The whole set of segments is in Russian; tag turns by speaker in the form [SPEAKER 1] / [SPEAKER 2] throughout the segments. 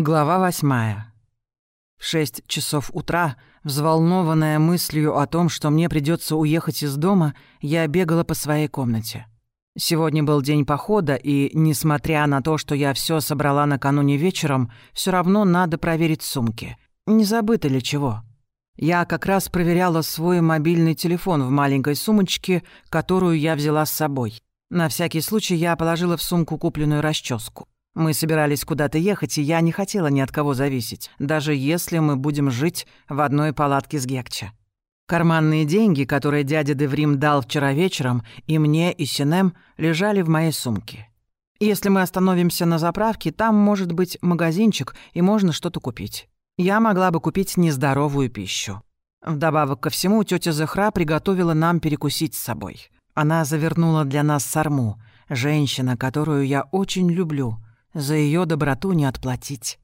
[SPEAKER 1] Глава восьмая. В шесть часов утра, взволнованная мыслью о том, что мне придется уехать из дома, я бегала по своей комнате. Сегодня был день похода, и, несмотря на то, что я все собрала накануне вечером, все равно надо проверить сумки. Не забыто ли чего? Я как раз проверяла свой мобильный телефон в маленькой сумочке, которую я взяла с собой. На всякий случай я положила в сумку купленную расческу. Мы собирались куда-то ехать, и я не хотела ни от кого зависеть, даже если мы будем жить в одной палатке с Гекча. Карманные деньги, которые дядя Деврим дал вчера вечером, и мне, и Синем, лежали в моей сумке. Если мы остановимся на заправке, там может быть магазинчик, и можно что-то купить. Я могла бы купить нездоровую пищу. Вдобавок ко всему, тетя Захра приготовила нам перекусить с собой. Она завернула для нас сарму, женщина, которую я очень люблю — за ее доброту не отплатить.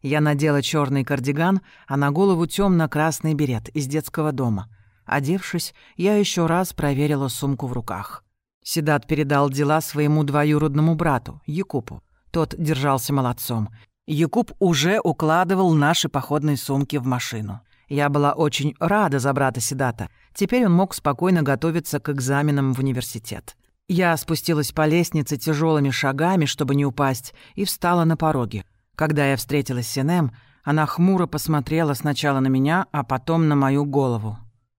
[SPEAKER 1] Я надела черный кардиган, а на голову темно красный берет из детского дома. Одевшись, я еще раз проверила сумку в руках. Седат передал дела своему двоюродному брату, Якупу. Тот держался молодцом. Якуб уже укладывал наши походные сумки в машину. Я была очень рада за брата Седата. Теперь он мог спокойно готовиться к экзаменам в университет. Я спустилась по лестнице тяжелыми шагами, чтобы не упасть, и встала на пороге. Когда я встретилась с Синем, она хмуро посмотрела сначала на меня, а потом на мою голову.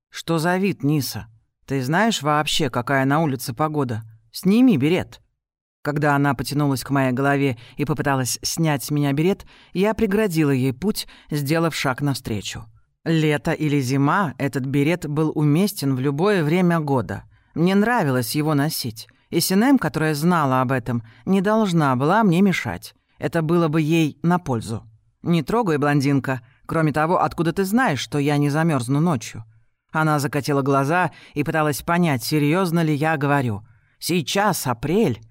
[SPEAKER 1] «Что за вид, Ниса? Ты знаешь вообще, какая на улице погода? Сними берет». Когда она потянулась к моей голове и попыталась снять с меня берет, я преградила ей путь, сделав шаг навстречу. Лето или зима, этот берет был уместен в любое время года — мне нравилось его носить. И Синем, которая знала об этом, не должна была мне мешать. Это было бы ей на пользу. «Не трогай, блондинка. Кроме того, откуда ты знаешь, что я не замерзну ночью?» Она закатила глаза и пыталась понять, серьезно ли я говорю. «Сейчас апрель».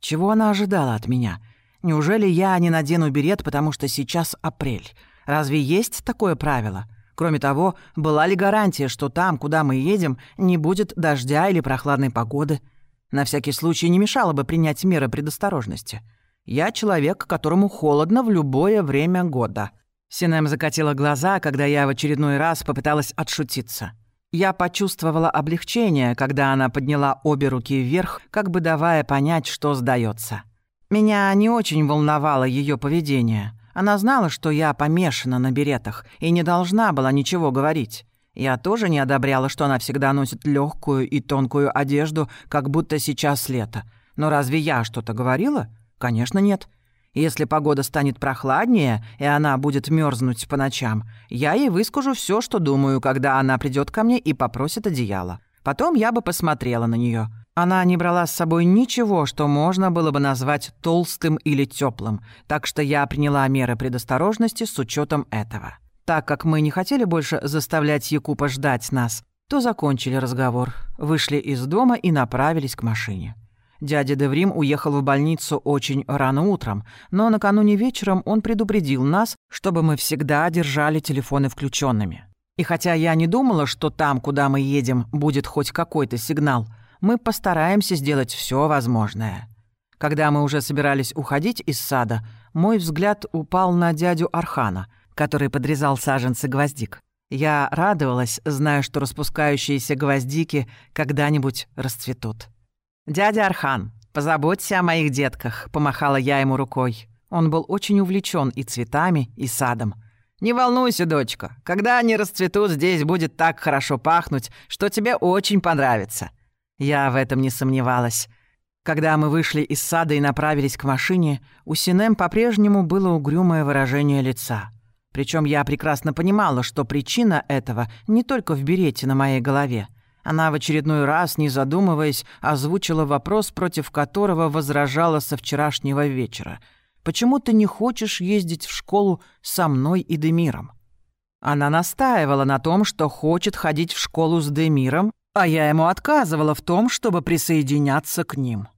[SPEAKER 1] Чего она ожидала от меня? Неужели я не надену берет, потому что сейчас апрель? Разве есть такое правило?» Кроме того, была ли гарантия, что там, куда мы едем, не будет дождя или прохладной погоды? На всякий случай не мешало бы принять меры предосторожности. Я человек, которому холодно в любое время года. Синем закатила глаза, когда я в очередной раз попыталась отшутиться. Я почувствовала облегчение, когда она подняла обе руки вверх, как бы давая понять, что сдается. Меня не очень волновало ее поведение. Она знала, что я помешана на беретах и не должна была ничего говорить. Я тоже не одобряла, что она всегда носит легкую и тонкую одежду, как будто сейчас лето. Но разве я что-то говорила? Конечно, нет. Если погода станет прохладнее, и она будет мерзнуть по ночам, я ей выскажу все, что думаю, когда она придет ко мне и попросит одеяло. Потом я бы посмотрела на нее. Она не брала с собой ничего, что можно было бы назвать толстым или теплым, так что я приняла меры предосторожности с учетом этого. Так как мы не хотели больше заставлять Якупа ждать нас, то закончили разговор, вышли из дома и направились к машине. Дядя Деврим уехал в больницу очень рано утром, но накануне вечером он предупредил нас, чтобы мы всегда держали телефоны включенными. И хотя я не думала, что там, куда мы едем, будет хоть какой-то сигнал – мы постараемся сделать все возможное. Когда мы уже собирались уходить из сада, мой взгляд упал на дядю Архана, который подрезал саженцы гвоздик. Я радовалась, зная, что распускающиеся гвоздики когда-нибудь расцветут. «Дядя Архан, позаботься о моих детках», — помахала я ему рукой. Он был очень увлечен и цветами, и садом. «Не волнуйся, дочка. Когда они расцветут, здесь будет так хорошо пахнуть, что тебе очень понравится. Я в этом не сомневалась. Когда мы вышли из сада и направились к машине, у Синем по-прежнему было угрюмое выражение лица. Причем я прекрасно понимала, что причина этого не только в берете на моей голове. Она в очередной раз, не задумываясь, озвучила вопрос, против которого возражала со вчерашнего вечера. «Почему ты не хочешь ездить в школу со мной и Демиром?» Она настаивала на том, что хочет ходить в школу с Демиром, а я ему отказывала в том, чтобы присоединяться к ним.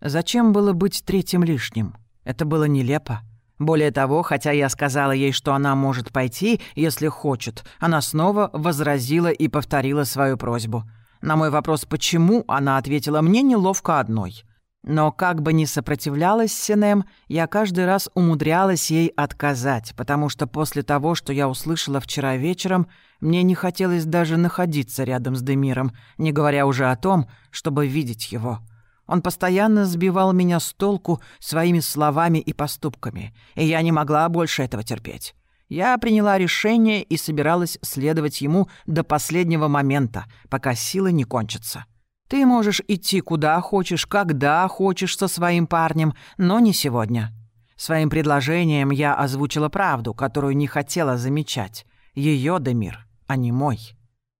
[SPEAKER 1] Зачем было быть третьим лишним? Это было нелепо. Более того, хотя я сказала ей, что она может пойти, если хочет, она снова возразила и повторила свою просьбу. На мой вопрос «почему?» она ответила «мне неловко одной». Но как бы ни сопротивлялась Синем, я каждый раз умудрялась ей отказать, потому что после того, что я услышала вчера вечером, мне не хотелось даже находиться рядом с Демиром, не говоря уже о том, чтобы видеть его. Он постоянно сбивал меня с толку своими словами и поступками, и я не могла больше этого терпеть. Я приняла решение и собиралась следовать ему до последнего момента, пока силы не кончатся. Ты можешь идти куда хочешь, когда хочешь со своим парнем, но не сегодня. Своим предложением я озвучила правду, которую не хотела замечать. Ее Демир, а не мой.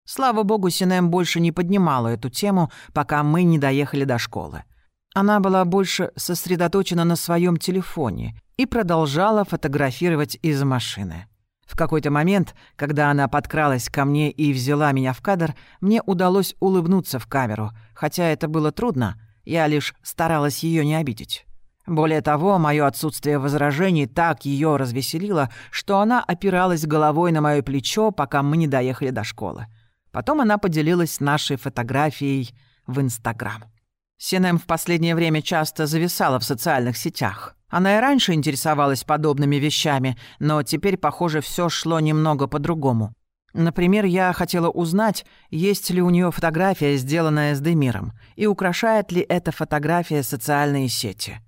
[SPEAKER 1] Слава богу, Синем больше не поднимала эту тему, пока мы не доехали до школы. Она была больше сосредоточена на своем телефоне и продолжала фотографировать из машины. В какой-то момент, когда она подкралась ко мне и взяла меня в кадр, мне удалось улыбнуться в камеру, хотя это было трудно, я лишь старалась ее не обидеть. Более того, мое отсутствие возражений так ее развеселило, что она опиралась головой на мое плечо, пока мы не доехали до школы. Потом она поделилась нашей фотографией в Инстаграм. Синем в последнее время часто зависала в социальных сетях. Она и раньше интересовалась подобными вещами, но теперь, похоже, все шло немного по-другому. Например, я хотела узнать, есть ли у нее фотография, сделанная с Демиром, и украшает ли эта фотография социальные сети.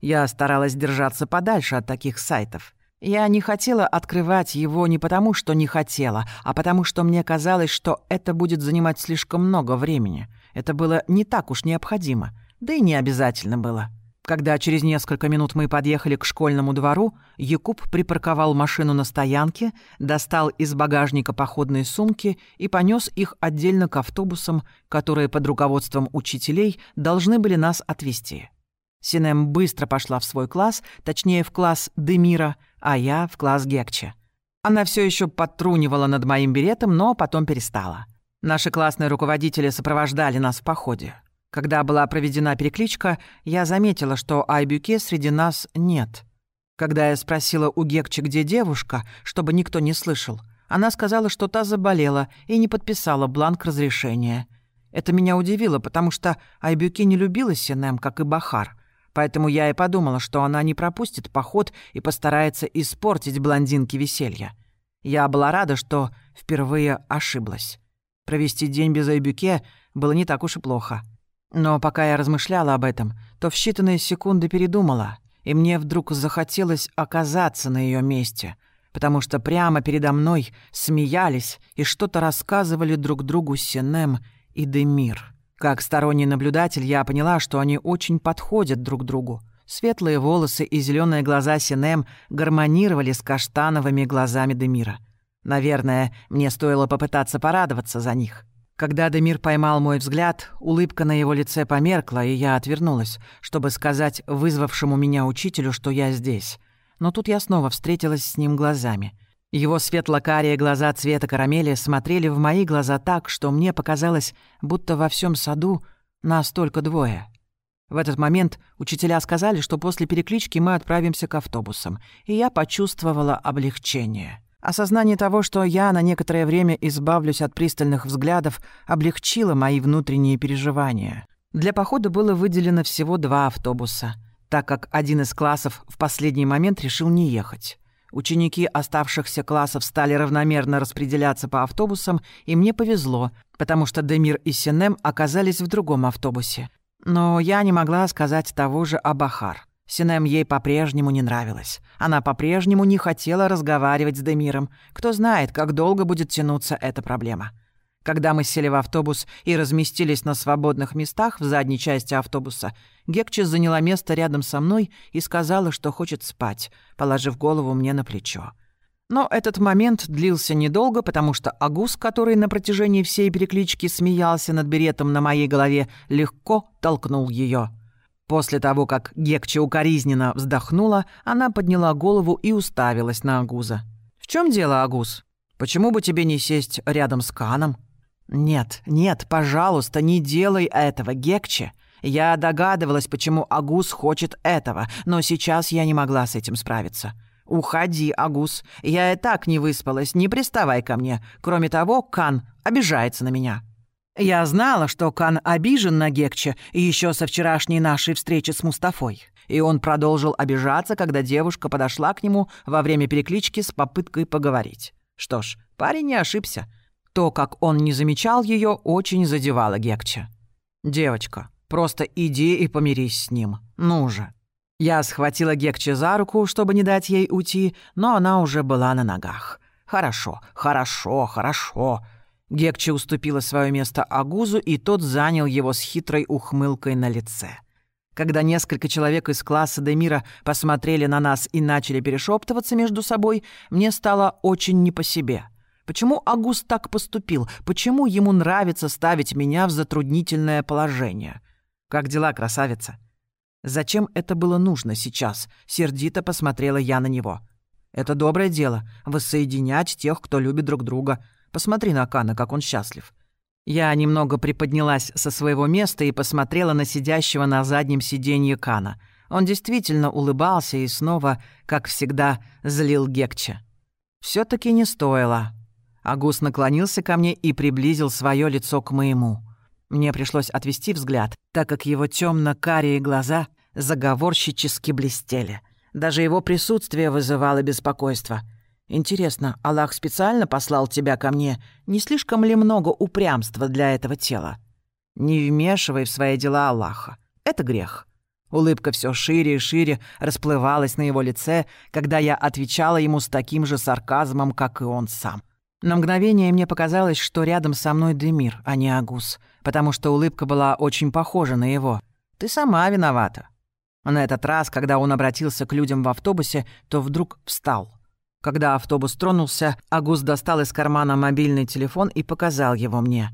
[SPEAKER 1] Я старалась держаться подальше от таких сайтов. Я не хотела открывать его не потому, что не хотела, а потому, что мне казалось, что это будет занимать слишком много времени. Это было не так уж необходимо, да и не обязательно было. Когда через несколько минут мы подъехали к школьному двору, Якуб припарковал машину на стоянке, достал из багажника походные сумки и понес их отдельно к автобусам, которые под руководством учителей должны были нас отвезти. Синем быстро пошла в свой класс, точнее, в класс Демира, а я в класс Гекче. Она все еще подтрунивала над моим беретом, но потом перестала. Наши классные руководители сопровождали нас в походе. Когда была проведена перекличка, я заметила, что Айбюке среди нас нет. Когда я спросила у Гекчи, где девушка, чтобы никто не слышал, она сказала, что та заболела и не подписала бланк разрешения. Это меня удивило, потому что Айбюке не любила Синем, как и Бахар. Поэтому я и подумала, что она не пропустит поход и постарается испортить блондинке веселье. Я была рада, что впервые ошиблась. Провести день без Айбюке было не так уж и плохо. Но пока я размышляла об этом, то в считанные секунды передумала, и мне вдруг захотелось оказаться на ее месте, потому что прямо передо мной смеялись и что-то рассказывали друг другу Синем и Демир. Как сторонний наблюдатель я поняла, что они очень подходят друг другу. Светлые волосы и зеленые глаза Синем гармонировали с каштановыми глазами Демира. Наверное, мне стоило попытаться порадоваться за них. Когда Демир поймал мой взгляд, улыбка на его лице померкла, и я отвернулась, чтобы сказать вызвавшему меня учителю, что я здесь. Но тут я снова встретилась с ним глазами. Его светло-карие глаза цвета карамели смотрели в мои глаза так, что мне показалось, будто во всем саду нас только двое. В этот момент учителя сказали, что после переклички мы отправимся к автобусам, и я почувствовала облегчение. Осознание того, что я на некоторое время избавлюсь от пристальных взглядов, облегчило мои внутренние переживания. Для похода было выделено всего два автобуса, так как один из классов в последний момент решил не ехать. Ученики оставшихся классов стали равномерно распределяться по автобусам, и мне повезло, потому что Демир и Синем оказались в другом автобусе. Но я не могла сказать того же о Бахар. Синем ей по-прежнему не нравилась. Она по-прежнему не хотела разговаривать с Демиром. Кто знает, как долго будет тянуться эта проблема. Когда мы сели в автобус и разместились на свободных местах в задней части автобуса, Гекче заняла место рядом со мной и сказала, что хочет спать, положив голову мне на плечо. Но этот момент длился недолго, потому что Агус, который на протяжении всей переклички смеялся над беретом на моей голове, легко толкнул ее. После того, как Гекче укоризненно вздохнула, она подняла голову и уставилась на Агуза. «В чем дело, Агуз? Почему бы тебе не сесть рядом с Каном?» «Нет, нет, пожалуйста, не делай этого, Гекче. Я догадывалась, почему Агус хочет этого, но сейчас я не могла с этим справиться. Уходи, Агус. Я и так не выспалась, не приставай ко мне. Кроме того, Кан обижается на меня». Я знала, что Кан обижен на Гекче еще со вчерашней нашей встречи с Мустафой. И он продолжил обижаться, когда девушка подошла к нему во время переклички с попыткой поговорить. Что ж, парень не ошибся. То, как он не замечал ее, очень задевало Гекче. «Девочка, просто иди и помирись с ним. Ну же». Я схватила Гекче за руку, чтобы не дать ей уйти, но она уже была на ногах. «Хорошо, хорошо, хорошо». Гекче уступила свое место Агузу, и тот занял его с хитрой ухмылкой на лице. Когда несколько человек из класса Демира посмотрели на нас и начали перешептываться между собой, мне стало очень не по себе. Почему Агус так поступил? Почему ему нравится ставить меня в затруднительное положение? Как дела, красавица? Зачем это было нужно сейчас? Сердито посмотрела я на него. Это доброе дело — воссоединять тех, кто любит друг друга. Посмотри на Кана, как он счастлив. Я немного приподнялась со своего места и посмотрела на сидящего на заднем сиденье Кана. Он действительно улыбался и снова, как всегда, злил Гекча. все таки не стоило. Агус наклонился ко мне и приблизил свое лицо к моему. Мне пришлось отвести взгляд, так как его темно карие глаза заговорщически блестели. Даже его присутствие вызывало беспокойство. «Интересно, Аллах специально послал тебя ко мне? Не слишком ли много упрямства для этого тела?» «Не вмешивай в свои дела Аллаха. Это грех». Улыбка все шире и шире расплывалась на его лице, когда я отвечала ему с таким же сарказмом, как и он сам. На мгновение мне показалось, что рядом со мной Демир, а не Агус, потому что улыбка была очень похожа на его. «Ты сама виновата. На этот раз, когда он обратился к людям в автобусе, то вдруг встал. Когда автобус тронулся, Агус достал из кармана мобильный телефон и показал его мне.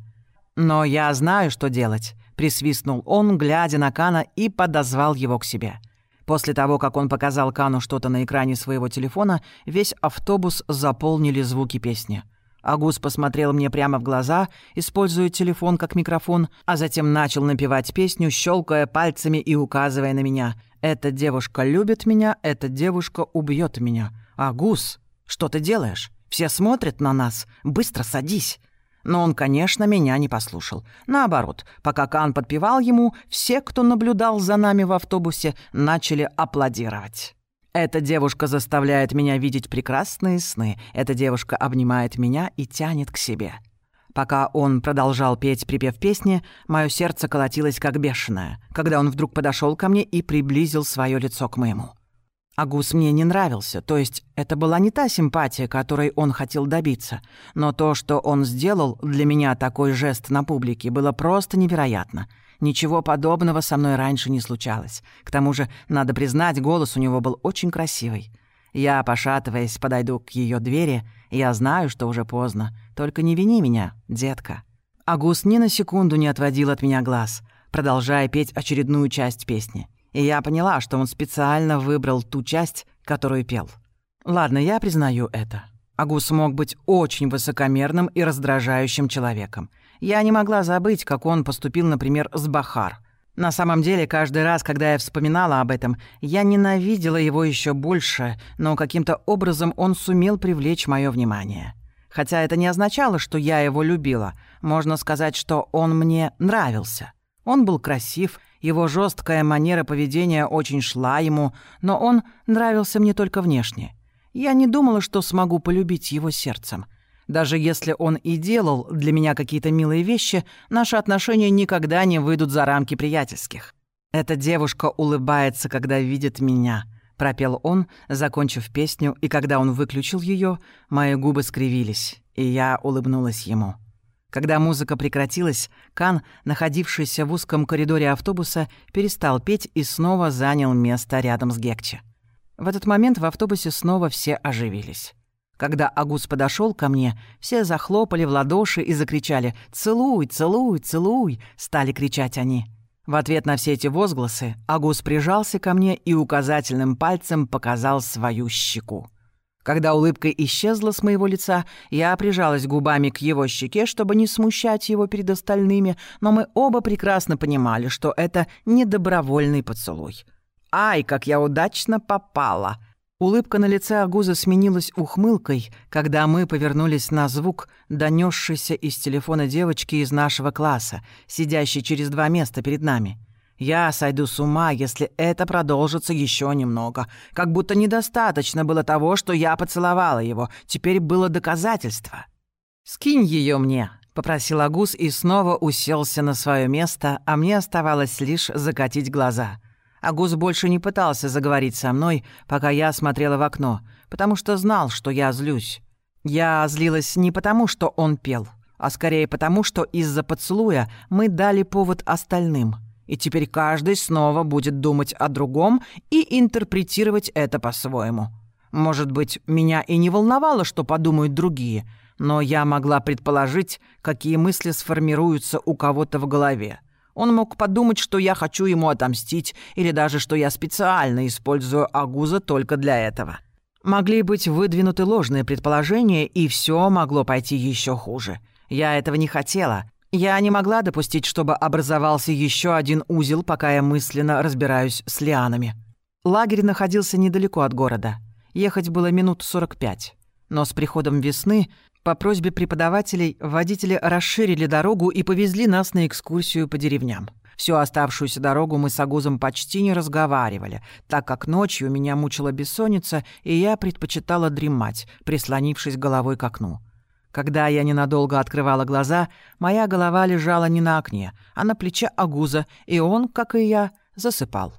[SPEAKER 1] «Но я знаю, что делать», — присвистнул он, глядя на Кана и подозвал его к себе. После того, как он показал Кану что-то на экране своего телефона, весь автобус заполнили звуки песни — Агус посмотрел мне прямо в глаза, используя телефон как микрофон, а затем начал напевать песню, щелкая пальцами и указывая на меня. «Эта девушка любит меня, эта девушка убьет меня. Агус, что ты делаешь? Все смотрят на нас. Быстро садись». Но он, конечно, меня не послушал. Наоборот, пока Кан подпевал ему, все, кто наблюдал за нами в автобусе, начали аплодировать. Эта девушка заставляет меня видеть прекрасные сны. Эта девушка обнимает меня и тянет к себе. Пока он продолжал петь припев песни, мое сердце колотилось как бешеное, когда он вдруг подошел ко мне и приблизил свое лицо к моему. Агус мне не нравился, то есть это была не та симпатия, которой он хотел добиться, но то, что он сделал для меня такой жест на публике, было просто невероятно — Ничего подобного со мной раньше не случалось. К тому же, надо признать, голос у него был очень красивый. Я, пошатываясь, подойду к ее двери. Я знаю, что уже поздно. Только не вини меня, детка. Агус ни на секунду не отводил от меня глаз, продолжая петь очередную часть песни. И я поняла, что он специально выбрал ту часть, которую пел. Ладно, я признаю это. Агус мог быть очень высокомерным и раздражающим человеком. Я не могла забыть, как он поступил, например, с Бахар. На самом деле, каждый раз, когда я вспоминала об этом, я ненавидела его еще больше, но каким-то образом он сумел привлечь мое внимание. Хотя это не означало, что я его любила. Можно сказать, что он мне нравился. Он был красив, его жесткая манера поведения очень шла ему, но он нравился мне только внешне. Я не думала, что смогу полюбить его сердцем. Даже если он и делал для меня какие-то милые вещи, наши отношения никогда не выйдут за рамки приятельских. «Эта девушка улыбается, когда видит меня», — пропел он, закончив песню, и когда он выключил ее, мои губы скривились, и я улыбнулась ему. Когда музыка прекратилась, Кан, находившийся в узком коридоре автобуса, перестал петь и снова занял место рядом с Гекче. В этот момент в автобусе снова все оживились. Когда Агус подошел ко мне, все захлопали в ладоши и закричали «Целуй, целуй, целуй!» — стали кричать они. В ответ на все эти возгласы Агус прижался ко мне и указательным пальцем показал свою щеку. Когда улыбка исчезла с моего лица, я прижалась губами к его щеке, чтобы не смущать его перед остальными, но мы оба прекрасно понимали, что это не добровольный поцелуй. «Ай, как я удачно попала!» Улыбка на лице Агуза сменилась ухмылкой, когда мы повернулись на звук, донесшийся из телефона девочки из нашего класса, сидящей через два места перед нами. Я сойду с ума, если это продолжится еще немного. Как будто недостаточно было того, что я поцеловала его. Теперь было доказательство. «Скинь ее мне», — попросил Агус и снова уселся на свое место, а мне оставалось лишь закатить глаза. Агус больше не пытался заговорить со мной, пока я смотрела в окно, потому что знал, что я злюсь. Я злилась не потому, что он пел, а скорее потому, что из-за поцелуя мы дали повод остальным. И теперь каждый снова будет думать о другом и интерпретировать это по-своему. Может быть, меня и не волновало, что подумают другие, но я могла предположить, какие мысли сформируются у кого-то в голове. Он мог подумать, что я хочу ему отомстить, или даже что я специально использую Агуза только для этого. Могли быть выдвинуты ложные предположения, и все могло пойти еще хуже. Я этого не хотела. Я не могла допустить, чтобы образовался еще один узел, пока я мысленно разбираюсь с лианами. Лагерь находился недалеко от города. Ехать было минут 45. Но с приходом весны по просьбе преподавателей водители расширили дорогу и повезли нас на экскурсию по деревням. Всю оставшуюся дорогу мы с Агузом почти не разговаривали, так как ночью меня мучила бессонница, и я предпочитала дремать, прислонившись головой к окну. Когда я ненадолго открывала глаза, моя голова лежала не на окне, а на плече Агуза, и он, как и я, засыпал.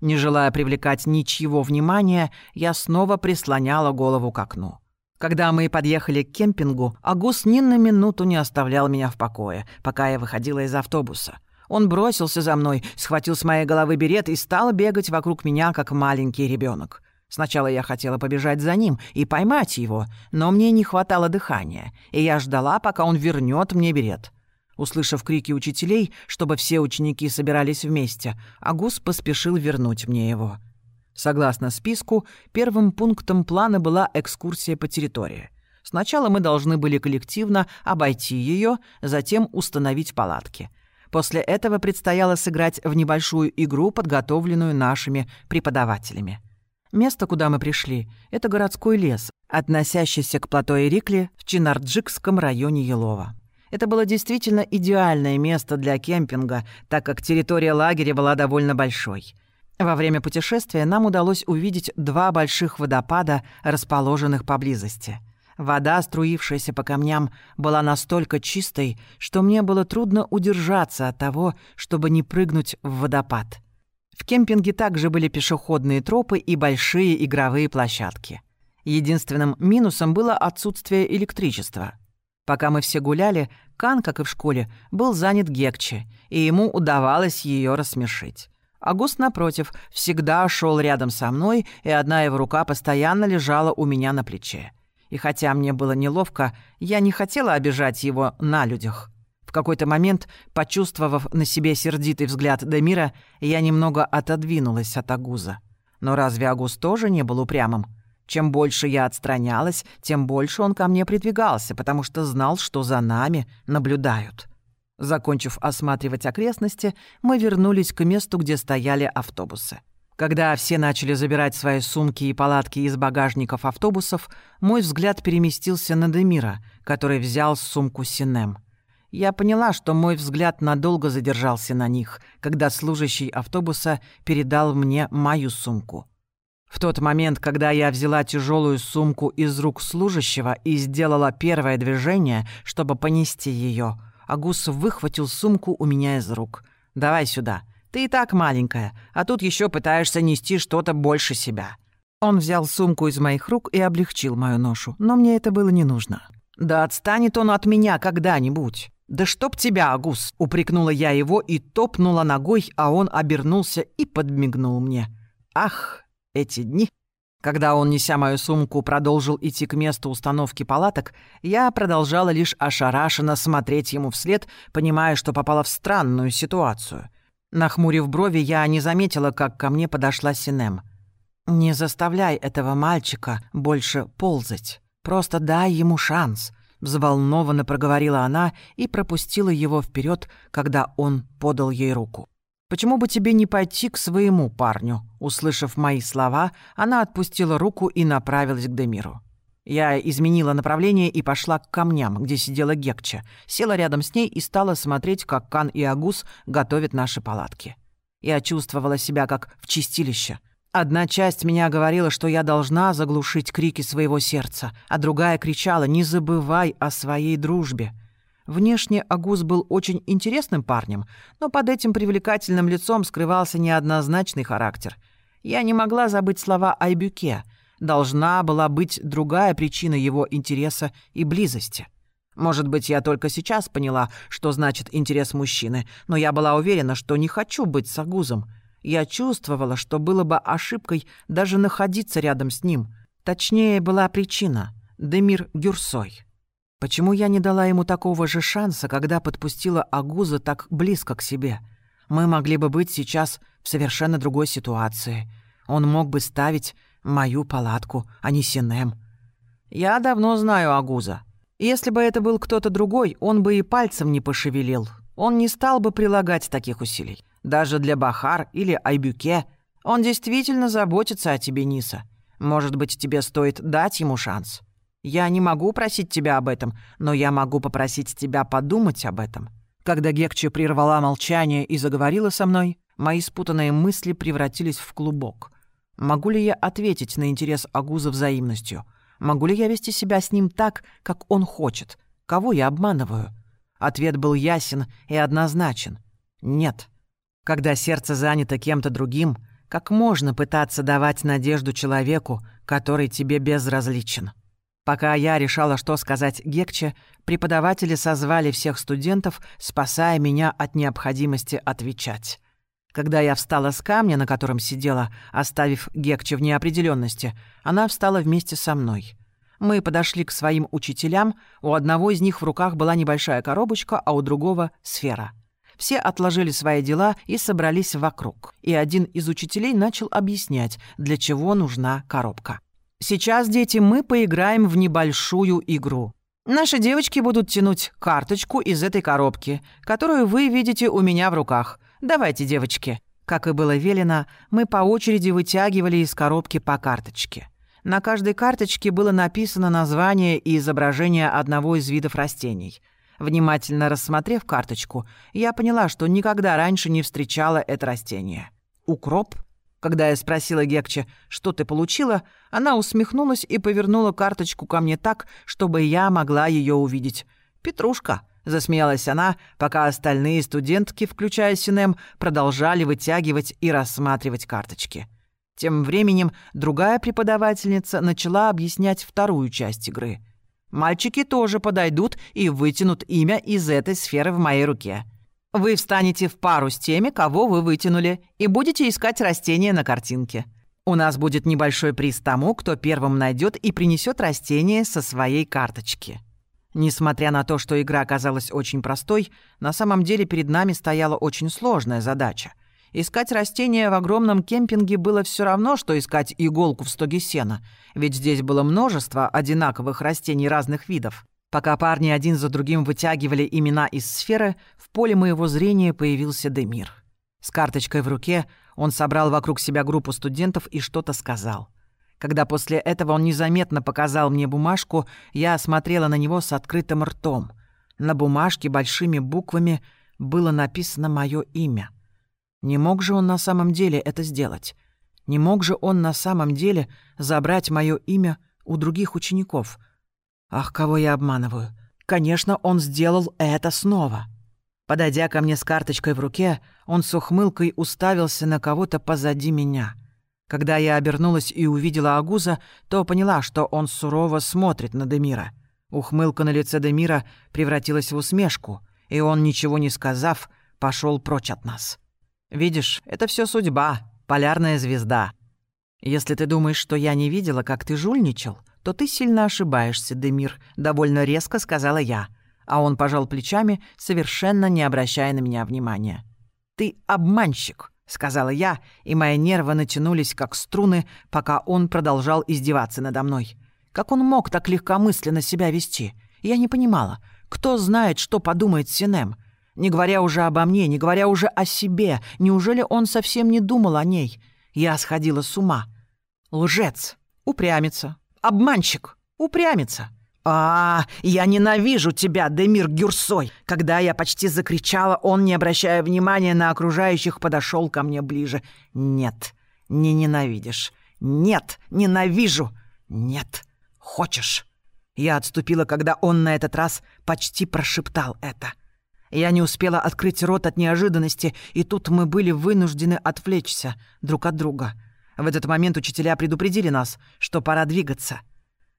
[SPEAKER 1] Не желая привлекать ничьего внимания, я снова прислоняла голову к окну. Когда мы подъехали к кемпингу, Агус ни на минуту не оставлял меня в покое, пока я выходила из автобуса. Он бросился за мной, схватил с моей головы берет и стал бегать вокруг меня, как маленький ребенок. Сначала я хотела побежать за ним и поймать его, но мне не хватало дыхания, и я ждала, пока он вернет мне берет. Услышав крики учителей, чтобы все ученики собирались вместе, Агус поспешил вернуть мне его. Согласно списку, первым пунктом плана была экскурсия по территории. Сначала мы должны были коллективно обойти ее, затем установить палатки. После этого предстояло сыграть в небольшую игру, подготовленную нашими преподавателями. Место, куда мы пришли, это городской лес, относящийся к плато Ирикли в Чинарджикском районе Елова. Это было действительно идеальное место для кемпинга, так как территория лагеря была довольно большой. Во время путешествия нам удалось увидеть два больших водопада, расположенных поблизости. Вода, струившаяся по камням, была настолько чистой, что мне было трудно удержаться от того, чтобы не прыгнуть в водопад. В кемпинге также были пешеходные тропы и большие игровые площадки. Единственным минусом было отсутствие электричества. Пока мы все гуляли, Кан, как и в школе, был занят Гекче, и ему удавалось ее рассмешить. Агуст, напротив, всегда шел рядом со мной, и одна его рука постоянно лежала у меня на плече. И хотя мне было неловко, я не хотела обижать его на людях. В какой-то момент, почувствовав на себе сердитый взгляд Демира, я немного отодвинулась от Агуза. Но разве Агуз тоже не был упрямым? Чем больше я отстранялась, тем больше он ко мне придвигался, потому что знал, что за нами наблюдают. Закончив осматривать окрестности, мы вернулись к месту, где стояли автобусы. Когда все начали забирать свои сумки и палатки из багажников автобусов, мой взгляд переместился на Демира, который взял сумку Синем. Я поняла, что мой взгляд надолго задержался на них, когда служащий автобуса передал мне мою сумку. В тот момент, когда я взяла тяжелую сумку из рук служащего и сделала первое движение, чтобы понести ее, Агус выхватил сумку у меня из рук. «Давай сюда. Ты и так маленькая, а тут еще пытаешься нести что-то больше себя». Он взял сумку из моих рук и облегчил мою ношу, но мне это было не нужно. «Да отстанет он от меня когда-нибудь!» «Да чтоб тебя, Агус!» — упрекнула я его и топнула ногой, а он обернулся и подмигнул мне. «Ах, эти дни!» Когда он, неся мою сумку, продолжил идти к месту установки палаток, я продолжала лишь ошарашенно смотреть ему вслед, понимая, что попала в странную ситуацию. Нахмурив брови, я не заметила, как ко мне подошла Синем. «Не заставляй этого мальчика больше ползать. Просто дай ему шанс», — взволнованно проговорила она и пропустила его вперед, когда он подал ей руку. Почему бы тебе не пойти к своему парню?» Услышав мои слова, она отпустила руку и направилась к Демиру. Я изменила направление и пошла к камням, где сидела Гекча, села рядом с ней и стала смотреть, как Кан и Агус готовят наши палатки. Я чувствовала себя как в чистилище. Одна часть меня говорила, что я должна заглушить крики своего сердца, а другая кричала «Не забывай о своей дружбе». Внешне Агус был очень интересным парнем, но под этим привлекательным лицом скрывался неоднозначный характер. Я не могла забыть слова Айбюке — должна была быть другая причина его интереса и близости. Может быть, я только сейчас поняла, что значит интерес мужчины, но я была уверена, что не хочу быть с Агузом. Я чувствовала, что было бы ошибкой даже находиться рядом с ним. Точнее, была причина — Демир Гюрсой. Почему я не дала ему такого же шанса, когда подпустила Агуза так близко к себе? Мы могли бы быть сейчас в совершенно другой ситуации. Он мог бы ставить Мою палатку, а не Синем. Я давно знаю Агуза. Если бы это был кто-то другой, он бы и пальцем не пошевелил. Он не стал бы прилагать таких усилий. Даже для Бахар или Айбюке. Он действительно заботится о тебе, Ниса. Может быть, тебе стоит дать ему шанс. Я не могу просить тебя об этом, но я могу попросить тебя подумать об этом. Когда Гекче прервала молчание и заговорила со мной, мои спутанные мысли превратились в клубок. Могу ли я ответить на интерес Агуза взаимностью? Могу ли я вести себя с ним так, как он хочет? Кого я обманываю? Ответ был ясен и однозначен. Нет. Когда сердце занято кем-то другим, как можно пытаться давать надежду человеку, который тебе безразличен? Пока я решала, что сказать Гекче, преподаватели созвали всех студентов, спасая меня от необходимости отвечать. Когда я встала с камня, на котором сидела, оставив Гекче в неопределенности, она встала вместе со мной. Мы подошли к своим учителям, у одного из них в руках была небольшая коробочка, а у другого — сфера. Все отложили свои дела и собрались вокруг. И один из учителей начал объяснять, для чего нужна коробка. «Сейчас, дети, мы поиграем в небольшую игру. Наши девочки будут тянуть карточку из этой коробки, которую вы видите у меня в руках. «Давайте, девочки». Как и было велено, мы по очереди вытягивали из коробки по карточке. На каждой карточке было написано название и изображение одного из видов растений. Внимательно рассмотрев карточку, я поняла, что никогда раньше не встречала это растение. «Укроп?» Когда я спросила Гекче, что ты получила, она усмехнулась и повернула карточку ко мне так, чтобы я могла ее увидеть. «Петрушка», Засмеялась она, пока остальные студентки, включая Синем, продолжали вытягивать и рассматривать карточки. Тем временем другая преподавательница начала объяснять вторую часть игры. «Мальчики тоже подойдут и вытянут имя из этой сферы в моей руке. Вы встанете в пару с теми, кого вы вытянули, и будете искать растения на картинке. У нас будет небольшой приз тому, кто первым найдет и принесет растение со своей карточки». Несмотря на то, что игра оказалась очень простой, на самом деле перед нами стояла очень сложная задача. Искать растения в огромном кемпинге было все равно, что искать иголку в стоге сена, ведь здесь было множество одинаковых растений разных видов. Пока парни один за другим вытягивали имена из сферы, в поле моего зрения появился Демир. С карточкой в руке он собрал вокруг себя группу студентов и что-то сказал. Когда после этого он незаметно показал мне бумажку, я смотрела на него с открытым ртом. На бумажке большими буквами было написано мое имя. Не мог же он на самом деле это сделать? Не мог же он на самом деле забрать мое имя у других учеников? Ах, кого я обманываю. Конечно, он сделал это снова. Подойдя ко мне с карточкой в руке, он с ухмылкой уставился на кого-то позади меня — когда я обернулась и увидела Агуза, то поняла, что он сурово смотрит на Демира. Ухмылка на лице Демира превратилась в усмешку, и он, ничего не сказав, пошел прочь от нас. «Видишь, это все судьба, полярная звезда. Если ты думаешь, что я не видела, как ты жульничал, то ты сильно ошибаешься, Демир», — довольно резко сказала я. А он пожал плечами, совершенно не обращая на меня внимания. «Ты обманщик», — сказала я, и мои нервы натянулись, как струны, пока он продолжал издеваться надо мной. Как он мог так легкомысленно себя вести? Я не понимала. Кто знает, что подумает Синем? Не говоря уже обо мне, не говоря уже о себе. Неужели он совсем не думал о ней? Я сходила с ума. Лжец. Упрямится. Обманщик. Упрямится. «А, я ненавижу тебя, Демир Гюрсой!» Когда я почти закричала, он, не обращая внимания на окружающих, подошел ко мне ближе. «Нет, не ненавидишь. Нет, ненавижу. Нет, хочешь». Я отступила, когда он на этот раз почти прошептал это. Я не успела открыть рот от неожиданности, и тут мы были вынуждены отвлечься друг от друга. В этот момент учителя предупредили нас, что пора двигаться.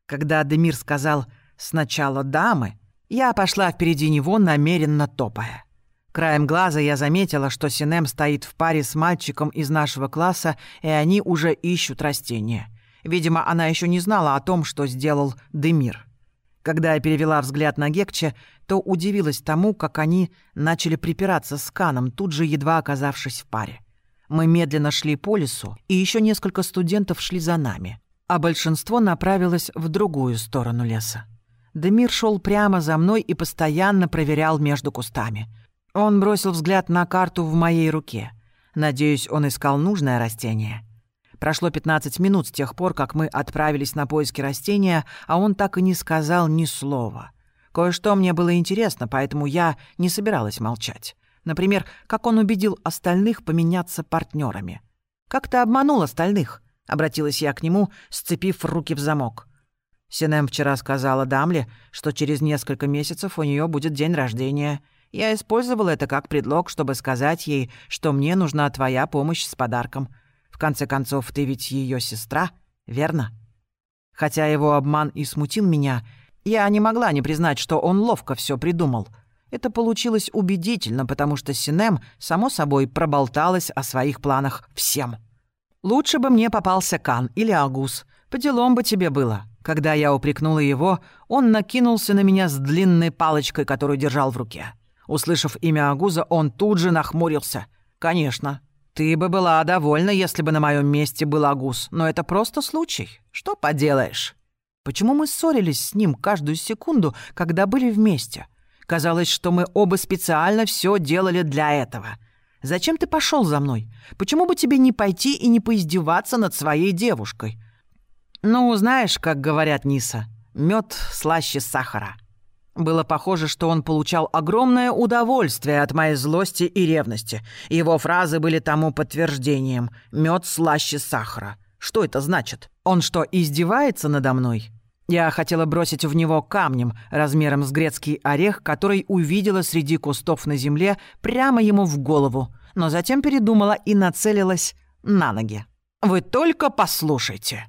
[SPEAKER 1] Когда Демир сказал «сначала дамы», я пошла впереди него, намеренно топая. Краем глаза я заметила, что Синем стоит в паре с мальчиком из нашего класса, и они уже ищут растения. Видимо, она еще не знала о том, что сделал Демир. Когда я перевела взгляд на Гекче, то удивилась тому, как они начали припираться с Каном, тут же едва оказавшись в паре. Мы медленно шли по лесу, и еще несколько студентов шли за нами, а большинство направилось в другую сторону леса. Демир шел прямо за мной и постоянно проверял между кустами — он бросил взгляд на карту в моей руке. Надеюсь, он искал нужное растение. Прошло 15 минут с тех пор, как мы отправились на поиски растения, а он так и не сказал ни слова. Кое-что мне было интересно, поэтому я не собиралась молчать. Например, как он убедил остальных поменяться партнерами. «Как ты обманул остальных?» — обратилась я к нему, сцепив руки в замок. Синем вчера сказала Дамле, что через несколько месяцев у нее будет день рождения — я использовал это как предлог, чтобы сказать ей, что мне нужна твоя помощь с подарком. В конце концов, ты ведь ее сестра, верно? Хотя его обман и смутил меня, я не могла не признать, что он ловко все придумал. Это получилось убедительно, потому что Синем, само собой, проболталась о своих планах всем. Лучше бы мне попался Кан или Агус. По делам бы тебе было. Когда я упрекнула его, он накинулся на меня с длинной палочкой, которую держал в руке. Услышав имя Агуза, он тут же нахмурился. «Конечно. Ты бы была довольна, если бы на моем месте был Агуз, но это просто случай. Что поделаешь?» Почему мы ссорились с ним каждую секунду, когда были вместе? Казалось, что мы оба специально все делали для этого. Зачем ты пошел за мной? Почему бы тебе не пойти и не поиздеваться над своей девушкой? Ну, знаешь, как говорят Ниса, мед слаще сахара. Было похоже, что он получал огромное удовольствие от моей злости и ревности. Его фразы были тому подтверждением. «Мед слаще сахара». Что это значит? Он что, издевается надо мной? Я хотела бросить в него камнем размером с грецкий орех, который увидела среди кустов на земле прямо ему в голову, но затем передумала и нацелилась на ноги. «Вы только послушайте!»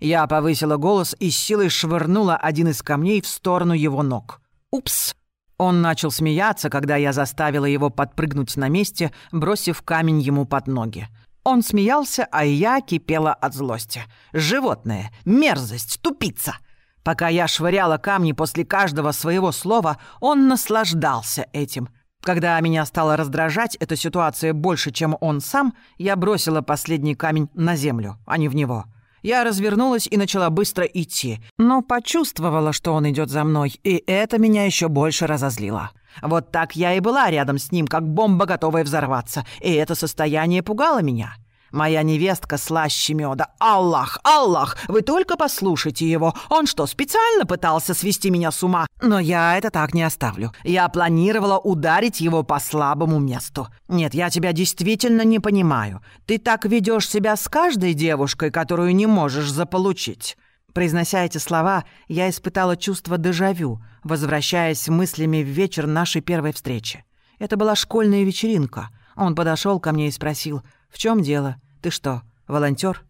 [SPEAKER 1] Я повысила голос и силой швырнула один из камней в сторону его ног. «Упс!» Он начал смеяться, когда я заставила его подпрыгнуть на месте, бросив камень ему под ноги. Он смеялся, а я кипела от злости. «Животное! Мерзость! Тупица!» Пока я швыряла камни после каждого своего слова, он наслаждался этим. Когда меня стало раздражать эта ситуация больше, чем он сам, я бросила последний камень на землю, а не в него. Я развернулась и начала быстро идти, но почувствовала, что он идет за мной, и это меня еще больше разозлило. Вот так я и была рядом с ним, как бомба, готовая взорваться, и это состояние пугало меня. Моя невестка слаще меда. Аллах, Аллах, вы только послушайте его. Он что, специально пытался свести меня с ума? Но я это так не оставлю. Я планировала ударить его по слабому месту. Нет, я тебя действительно не понимаю. Ты так ведешь себя с каждой девушкой, которую не можешь заполучить. Произнося эти слова, я испытала чувство дежавю, возвращаясь мыслями в вечер нашей первой встречи. Это была школьная вечеринка. Он подошел ко мне и спросил — «В чем дело? Ты что, волонтер?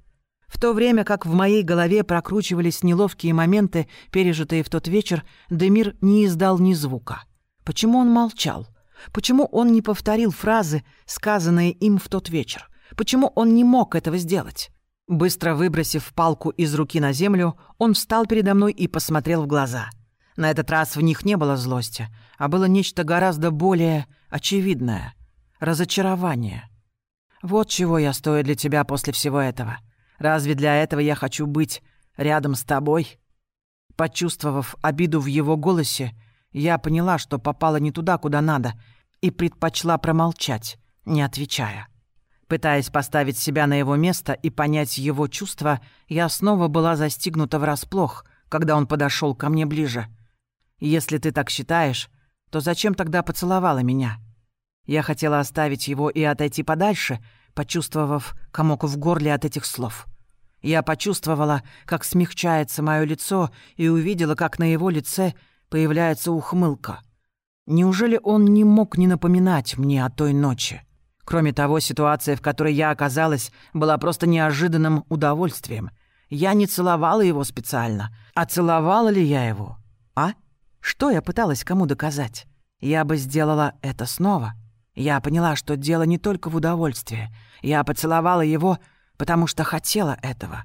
[SPEAKER 1] В то время как в моей голове прокручивались неловкие моменты, пережитые в тот вечер, Демир не издал ни звука. Почему он молчал? Почему он не повторил фразы, сказанные им в тот вечер? Почему он не мог этого сделать? Быстро выбросив палку из руки на землю, он встал передо мной и посмотрел в глаза. На этот раз в них не было злости, а было нечто гораздо более очевидное — разочарование. Вот чего я стою для тебя после всего этого. Разве для этого я хочу быть рядом с тобой?» Почувствовав обиду в его голосе, я поняла, что попала не туда, куда надо. и предпочла промолчать, не отвечая. Пытаясь поставить себя на его место и понять его чувства, я снова была застигнута врасплох, когда он подошел ко мне ближе. «Если ты так считаешь, то зачем тогда поцеловала меня?» Я хотела оставить его и отойти подальше, почувствовав комок в горле от этих слов. Я почувствовала, как смягчается мое лицо, и увидела, как на его лице появляется ухмылка. Неужели он не мог не напоминать мне о той ночи? Кроме того, ситуация, в которой я оказалась, была просто неожиданным удовольствием. Я не целовала его специально. А целовала ли я его? А? Что я пыталась кому доказать? Я бы сделала это снова. Я поняла, что дело не только в удовольствии. Я поцеловала его, потому что хотела этого.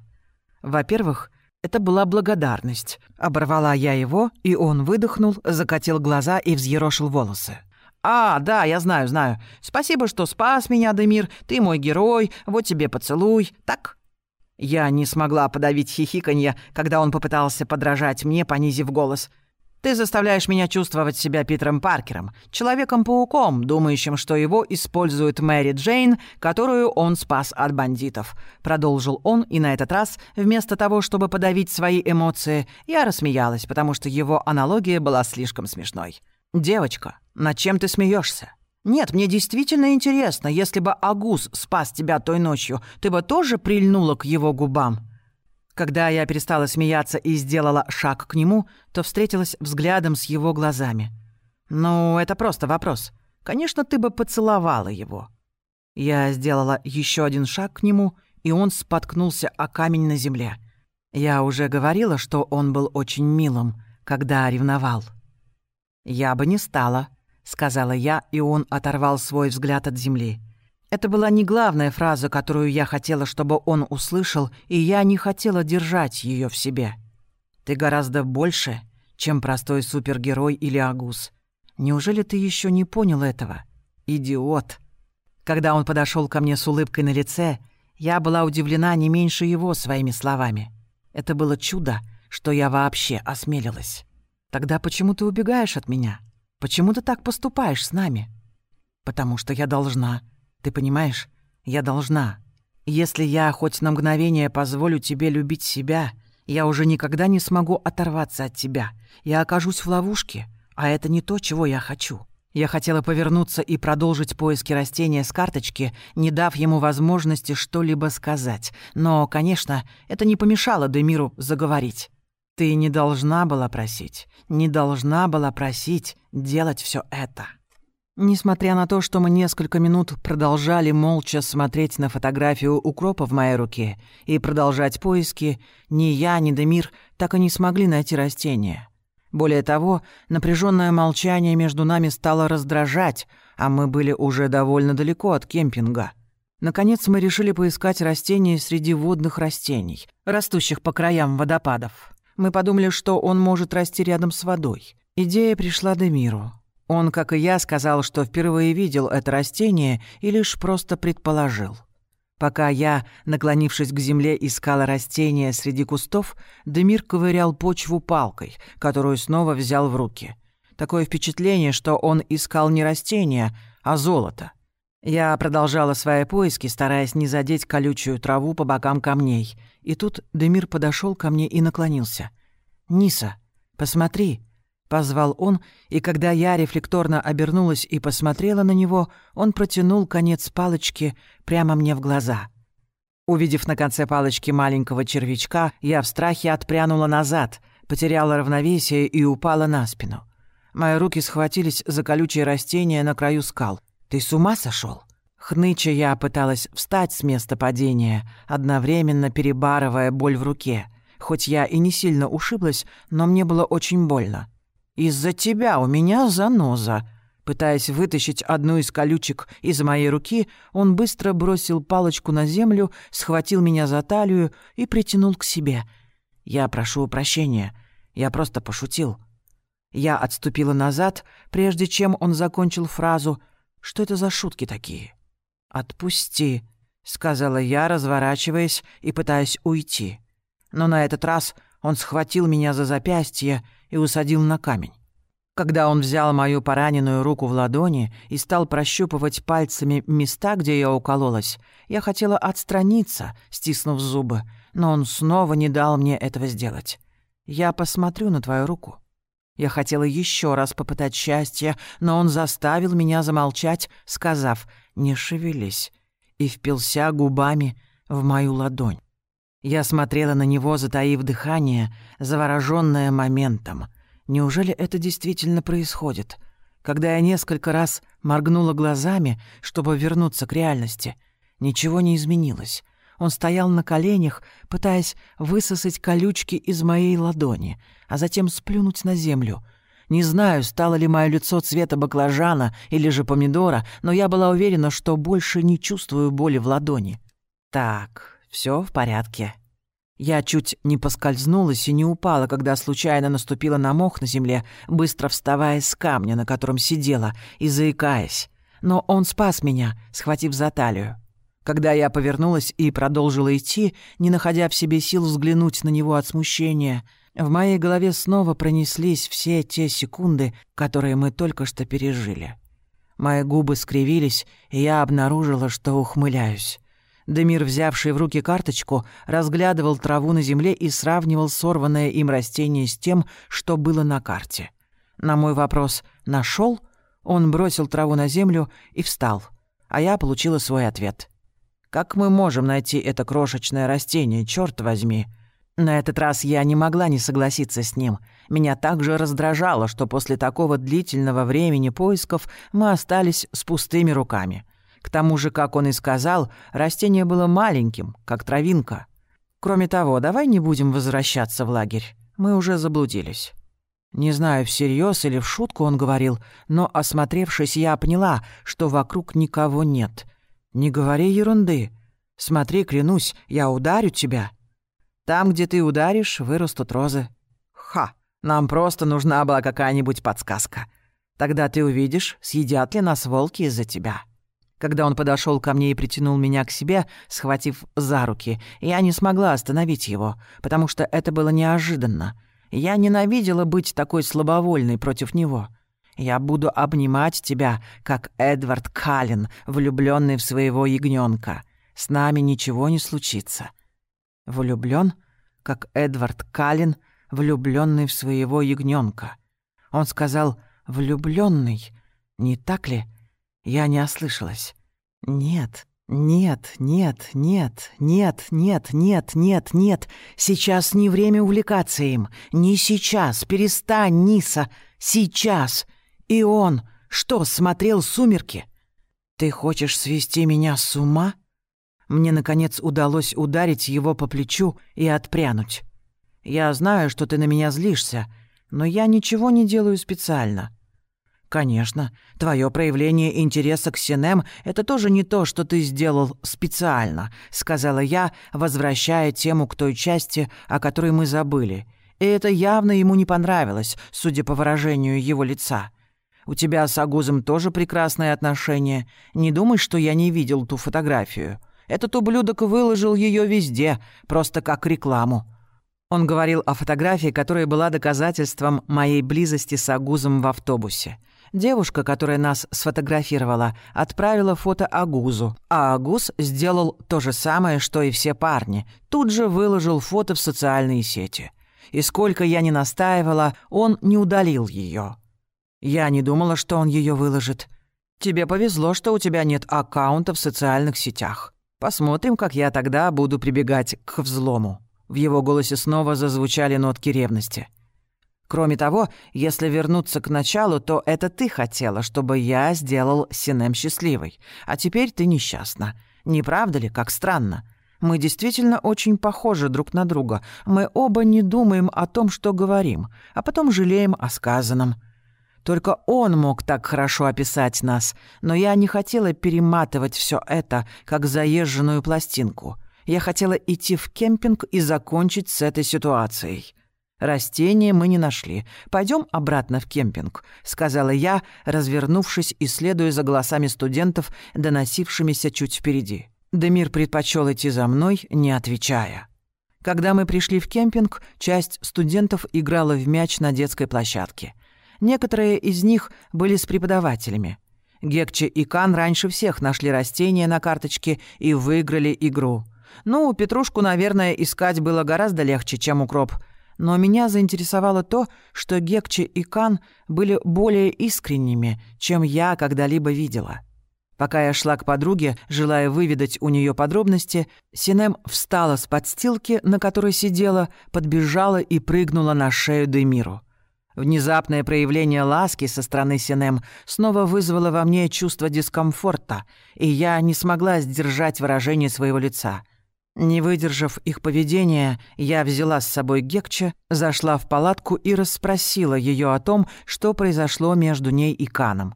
[SPEAKER 1] Во-первых, это была благодарность. Оборвала я его, и он выдохнул, закатил глаза и взъерошил волосы. «А, да, я знаю, знаю. Спасибо, что спас меня, Демир. Ты мой герой. Вот тебе поцелуй. Так?» Я не смогла подавить хихиканье, когда он попытался подражать мне, понизив голос. «Ты заставляешь меня чувствовать себя Питером Паркером, Человеком-пауком, думающим, что его использует Мэри Джейн, которую он спас от бандитов», — продолжил он, и на этот раз, вместо того, чтобы подавить свои эмоции, я рассмеялась, потому что его аналогия была слишком смешной. «Девочка, над чем ты смеешься? Нет, мне действительно интересно, если бы Агус спас тебя той ночью, ты бы тоже прильнула к его губам?» Когда я перестала смеяться и сделала шаг к нему, то встретилась взглядом с его глазами. «Ну, это просто вопрос. Конечно, ты бы поцеловала его». Я сделала еще один шаг к нему, и он споткнулся о камень на земле. Я уже говорила, что он был очень милым, когда ревновал. «Я бы не стала», — сказала я, и он оторвал свой взгляд от земли. Это была не главная фраза, которую я хотела, чтобы он услышал, и я не хотела держать ее в себе. «Ты гораздо больше, чем простой супергерой или агус. Неужели ты еще не понял этого? Идиот!» Когда он подошел ко мне с улыбкой на лице, я была удивлена не меньше его своими словами. Это было чудо, что я вообще осмелилась. Тогда почему ты убегаешь от меня? Почему ты так поступаешь с нами? Потому что я должна. Ты понимаешь? Я должна. Если я хоть на мгновение позволю тебе любить себя, я уже никогда не смогу оторваться от тебя. Я окажусь в ловушке, а это не то, чего я хочу. Я хотела повернуться и продолжить поиски растения с карточки, не дав ему возможности что-либо сказать. Но, конечно, это не помешало Демиру заговорить. Ты не должна была просить, не должна была просить делать все это. Несмотря на то, что мы несколько минут продолжали молча смотреть на фотографию укропа в моей руке и продолжать поиски, ни я, ни Демир так и не смогли найти растение. Более того, напряженное молчание между нами стало раздражать, а мы были уже довольно далеко от кемпинга. Наконец мы решили поискать растение среди водных растений, растущих по краям водопадов. Мы подумали, что он может расти рядом с водой. Идея пришла Демиру. Он, как и я, сказал, что впервые видел это растение и лишь просто предположил. Пока я, наклонившись к земле, искала растение среди кустов, Демир ковырял почву палкой, которую снова взял в руки. Такое впечатление, что он искал не растение, а золото. Я продолжала свои поиски, стараясь не задеть колючую траву по бокам камней. И тут Демир подошел ко мне и наклонился. «Ниса, посмотри!» — позвал он, и когда я рефлекторно обернулась и посмотрела на него, он протянул конец палочки прямо мне в глаза. Увидев на конце палочки маленького червячка, я в страхе отпрянула назад, потеряла равновесие и упала на спину. Мои руки схватились за колючие растения на краю скал — «Ты с ума сошел? Хныча я пыталась встать с места падения, одновременно перебарывая боль в руке. Хоть я и не сильно ушиблась, но мне было очень больно. «Из-за тебя у меня заноза», Пытаясь вытащить одну из колючек из моей руки, он быстро бросил палочку на землю, схватил меня за талию и притянул к себе. «Я прошу прощения. Я просто пошутил». Я отступила назад, прежде чем он закончил фразу — что это за шутки такие? Отпусти, сказала я, разворачиваясь и пытаясь уйти. Но на этот раз он схватил меня за запястье и усадил на камень. Когда он взял мою пораненную руку в ладони и стал прощупывать пальцами места, где я укололась, я хотела отстраниться, стиснув зубы, но он снова не дал мне этого сделать. «Я посмотрю на твою руку». Я хотела еще раз попытать счастье, но он заставил меня замолчать, сказав «не шевелись», и впился губами в мою ладонь. Я смотрела на него, затаив дыхание, заворожённая моментом — Неужели это действительно происходит? Когда я несколько раз моргнула глазами, чтобы вернуться к реальности, ничего не изменилось. Он стоял на коленях, пытаясь высосать колючки из моей ладони, а затем сплюнуть на землю. Не знаю, стало ли мое лицо цвета баклажана или же помидора, но я была уверена, что больше не чувствую боли в ладони. Так, все в порядке. Я чуть не поскользнулась и не упала, когда случайно наступила на мох на земле, быстро вставая с камня, на котором сидела, и заикаясь. Но он спас меня, схватив за талию. Когда я повернулась и продолжила идти, не находя в себе сил взглянуть на него от смущения, в моей голове снова пронеслись все те секунды, которые мы только что пережили. Мои губы скривились, и я обнаружила, что ухмыляюсь. Демир, взявший в руки карточку, разглядывал траву на земле и сравнивал сорванное им растение с тем, что было на карте. На мой вопрос «нашел?» он бросил траву на землю и встал, а я получила свой ответ. «Как мы можем найти это крошечное растение, черт возьми?» На этот раз я не могла не согласиться с ним. Меня также раздражало, что после такого длительного времени поисков мы остались с пустыми руками. К тому же, как он и сказал, растение было маленьким, как травинка. Кроме того, давай не будем возвращаться в лагерь. Мы уже заблудились. Не знаю, всерьез или в шутку он говорил, но, осмотревшись, я поняла, что вокруг никого нет. «Не говори ерунды. Смотри, клянусь, я ударю тебя. Там, где ты ударишь, вырастут розы». «Ха! Нам просто нужна была какая-нибудь подсказка. Тогда ты увидишь, съедят ли нас волки из-за тебя». Когда он подошел ко мне и притянул меня к себе, схватив за руки, я не смогла остановить его, потому что это было неожиданно. Я ненавидела быть такой слабовольной против него. Я буду обнимать тебя, как Эдвард Каллен, влюбленный в своего ягненка. С нами ничего не случится. Влюблен, как Эдвард Каллен, влюбленный в своего ягненка. Он сказал влюбленный, не так ли? Я не ослышалась. «Нет, нет, нет, нет, нет, нет, нет, нет, нет. Сейчас не время увлекаться им. Не сейчас. Перестань, Ниса. Сейчас. И он. Что, смотрел «Сумерки»? Ты хочешь свести меня с ума?» Мне, наконец, удалось ударить его по плечу и отпрянуть. «Я знаю, что ты на меня злишься, но я ничего не делаю специально. «Конечно. Твое проявление интереса к Синем — это тоже не то, что ты сделал специально», — сказала я, возвращая тему к той части, о которой мы забыли. И это явно ему не понравилось, судя по выражению его лица. «У тебя с Агузом тоже прекрасные отношения. Не думай, что я не видел ту фотографию. Этот ублюдок выложил ее везде, просто как рекламу». Он говорил о фотографии, которая была доказательством моей близости с Агузом в автобусе. Девушка, которая нас сфотографировала, отправила фото Агузу, а Агуз сделал то же самое, что и все парни. Тут же выложил фото в социальные сети. И сколько я не настаивала, он не удалил ее. Я не думала, что он ее выложит. Тебе повезло, что у тебя нет аккаунта в социальных сетях. Посмотрим, как я тогда буду прибегать к взлому. В его голосе снова зазвучали нотки ревности. Кроме того, если вернуться к началу, то это ты хотела, чтобы я сделал Синем счастливой. А теперь ты несчастна. Не правда ли, как странно? Мы действительно очень похожи друг на друга. Мы оба не думаем о том, что говорим, а потом жалеем о сказанном. Только он мог так хорошо описать нас, но я не хотела перематывать все это, как заезженную пластинку. Я хотела идти в кемпинг и закончить с этой ситуацией. Растения мы не нашли. Пойдем обратно в кемпинг», — сказала я, развернувшись и следуя за голосами студентов, доносившимися чуть впереди. Демир предпочел идти за мной, не отвечая. Когда мы пришли в кемпинг, часть студентов играла в мяч на детской площадке. Некоторые из них были с преподавателями. Гекче и Кан раньше всех нашли растения на карточке и выиграли игру. Ну, петрушку, наверное, искать было гораздо легче, чем укроп. Но меня заинтересовало то, что Гекче и Кан были более искренними, чем я когда-либо видела. Пока я шла к подруге, желая выведать у нее подробности, Синем встала с подстилки, на которой сидела, подбежала и прыгнула на шею Демиру. Внезапное проявление ласки со стороны Синем снова вызвало во мне чувство дискомфорта, и я не смогла сдержать выражение своего лица. Не выдержав их поведения, я взяла с собой Гекче, зашла в палатку и расспросила ее о том, что произошло между ней и Каном.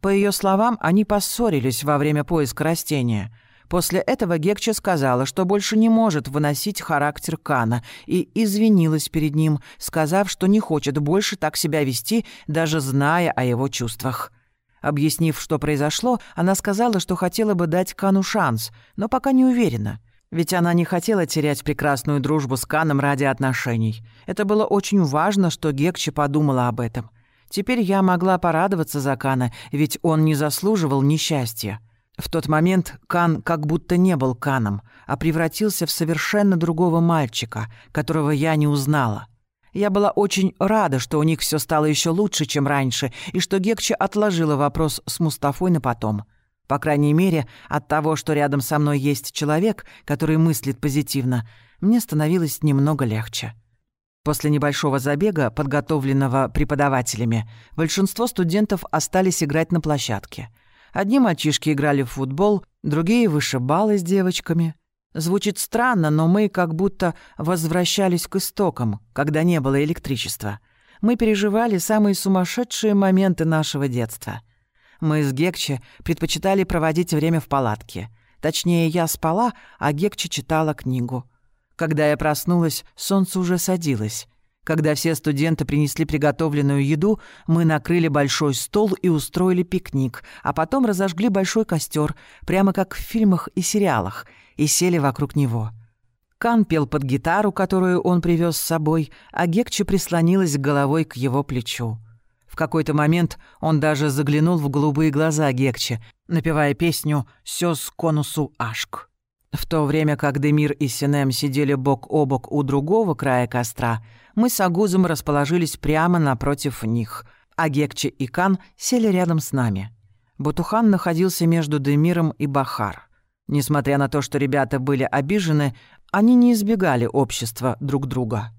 [SPEAKER 1] По ее словам, они поссорились во время поиска растения — После этого Гекча сказала, что больше не может выносить характер Кана, и извинилась перед ним, сказав, что не хочет больше так себя вести, даже зная о его чувствах. Объяснив, что произошло, она сказала, что хотела бы дать Кану шанс, но пока не уверена. Ведь она не хотела терять прекрасную дружбу с Каном ради отношений. Это было очень важно, что Гекча подумала об этом. Теперь я могла порадоваться за Кана, ведь он не заслуживал несчастья. В тот момент Кан как будто не был Каном, а превратился в совершенно другого мальчика, которого я не узнала. Я была очень рада, что у них все стало еще лучше, чем раньше, и что Гекча отложила вопрос с Мустафой на потом. По крайней мере, от того, что рядом со мной есть человек, который мыслит позитивно, мне становилось немного легче. После небольшого забега, подготовленного преподавателями, большинство студентов остались играть на площадке — Одни мальчишки играли в футбол, другие — вышибалы с девочками. Звучит странно, но мы как будто возвращались к истокам, когда не было электричества. Мы переживали самые сумасшедшие моменты нашего детства. Мы с Гекче предпочитали проводить время в палатке. Точнее, я спала, а Гекче читала книгу. Когда я проснулась, солнце уже садилось. Когда все студенты принесли приготовленную еду, мы накрыли большой стол и устроили пикник, а потом разожгли большой костер, прямо как в фильмах и сериалах, и сели вокруг него. Кан пел под гитару, которую он привез с собой, а Гекче прислонилась головой к его плечу. Какой-то момент он даже заглянул в голубые глаза Гекче, напевая песню «Сёс конусу ашк». В то время как Демир и Синем сидели бок о бок у другого края костра, мы с Агузом расположились прямо напротив них, а Гекче и Кан сели рядом с нами. Бутухан находился между Демиром и Бахар. Несмотря на то, что ребята были обижены, они не избегали общества друг друга.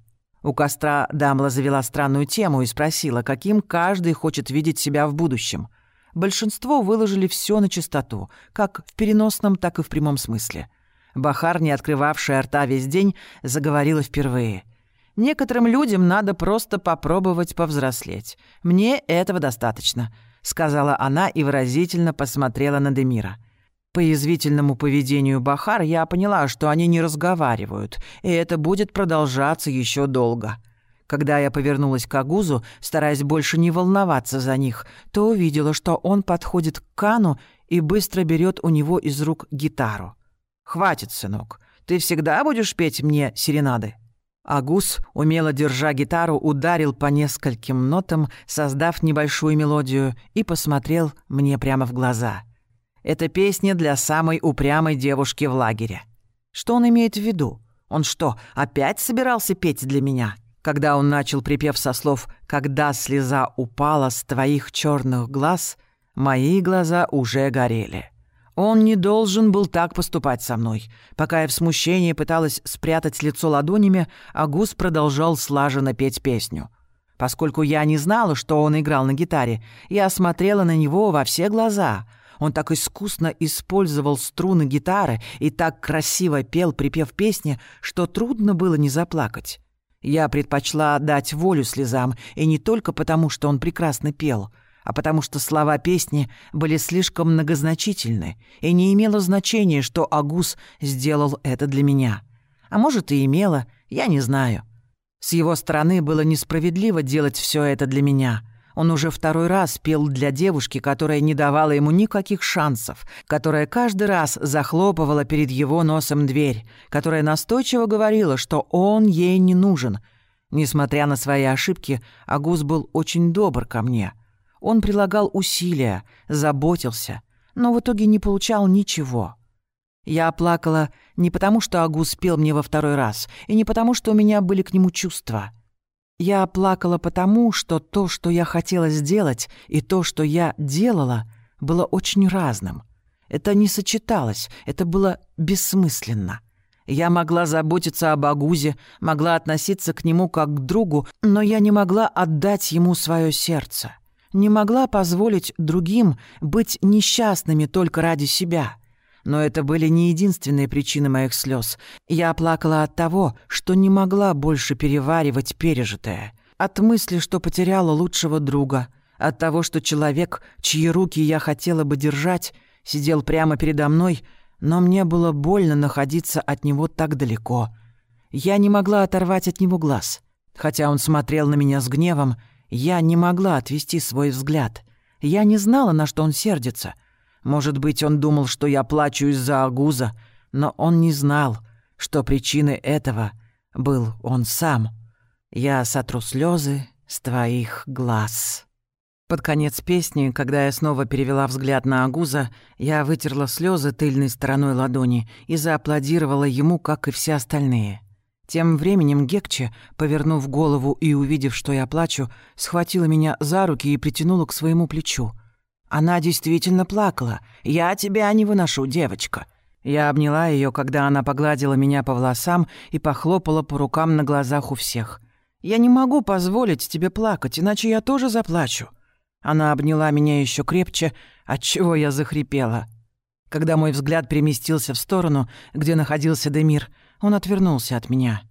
[SPEAKER 1] У костра Дамла завела странную тему и спросила, каким каждый хочет видеть себя в будущем. Большинство выложили все на чистоту, как в переносном, так и в прямом смысле – Бахар, не открывавшая рта весь день, заговорила впервые. «Некоторым людям надо просто попробовать повзрослеть. Мне этого достаточно», — сказала она и выразительно посмотрела на Демира. По язвительному поведению Бахар я поняла, что они не разговаривают, и это будет продолжаться еще долго. Когда я повернулась к Агузу, стараясь больше не волноваться за них, то увидела, что он подходит к Кану и быстро берет у него из рук гитару. «Хватит, сынок. Ты всегда будешь петь мне серенады?» Агус, умело держа гитару, ударил по нескольким нотам, создав небольшую мелодию, и посмотрел мне прямо в глаза. «Это песня для самой упрямой девушки в лагере». Что он имеет в виду? Он что, опять собирался петь для меня? Когда он начал припев со слов «Когда слеза упала с твоих черных глаз», мои глаза уже горели. Он не должен был так поступать со мной. Пока я в смущении пыталась спрятать лицо ладонями, Агус продолжал слаженно петь песню. Поскольку я не знала, что он играл на гитаре, я смотрела на него во все глаза. Он так искусно использовал струны гитары и так красиво пел, припев песни, что трудно было не заплакать. Я предпочла дать волю слезам, и не только потому, что он прекрасно пел — а потому что слова песни были слишком многозначительны, и не имело значения, что Агус сделал это для меня. А может, и имело, я не знаю. С его стороны было несправедливо делать все это для меня. Он уже второй раз пел для девушки, которая не давала ему никаких шансов, которая каждый раз захлопывала перед его носом дверь, которая настойчиво говорила, что он ей не нужен. Несмотря на свои ошибки, Агус был очень добр ко мне. Он прилагал усилия, заботился, но в итоге не получал ничего. Я плакала не потому, что Агус пел мне во второй раз, и не потому, что у меня были к нему чувства. Я плакала потому, что то, что я хотела сделать, и то, что я делала, было очень разным. Это не сочеталось, это было бессмысленно. Я могла заботиться об Агузе, могла относиться к нему как к другу, но я не могла отдать ему свое сердце. Не могла позволить другим быть несчастными только ради себя. Но это были не единственные причины моих слез. Я плакала от того, что не могла больше переваривать пережитое. От мысли, что потеряла лучшего друга. От того, что человек, чьи руки я хотела бы держать, сидел прямо передо мной — но мне было больно находиться от него так далеко. Я не могла оторвать от него глаз. Хотя он смотрел на меня с гневом, я не могла отвести свой взгляд. Я не знала, на что он сердится. Может быть, он думал, что я плачу из-за Агуза, но он не знал, что причиной этого был он сам. Я сотру слезы с твоих глаз». Под конец песни, когда я снова перевела взгляд на Агуза, я вытерла слезы тыльной стороной ладони и зааплодировала ему, как и все остальные. Тем временем Гекче, повернув голову и увидев, что я плачу, схватила меня за руки и притянула к своему плечу. Она действительно плакала. «Я тебя не выношу, девочка». Я обняла ее, когда она погладила меня по волосам и похлопала по рукам на глазах у всех. «Я не могу позволить тебе плакать, иначе я тоже заплачу». Она обняла меня еще крепче, отчего я захрипела. Когда мой взгляд переместился в сторону, где находился Демир, он отвернулся от меня.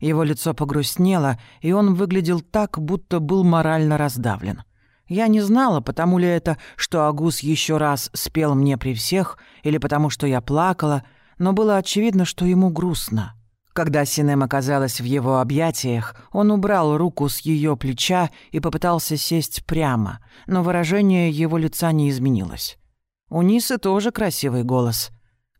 [SPEAKER 1] Его лицо погрустнело, и он выглядел так, будто был морально раздавлен. Я не знала, потому ли это, что Агус еще раз спел мне при всех, или потому что я плакала, но было очевидно, что ему грустно. Когда Синем оказалась в его объятиях, он убрал руку с ее плеча и попытался сесть прямо, но выражение его лица не изменилось. У Нисы тоже красивый голос.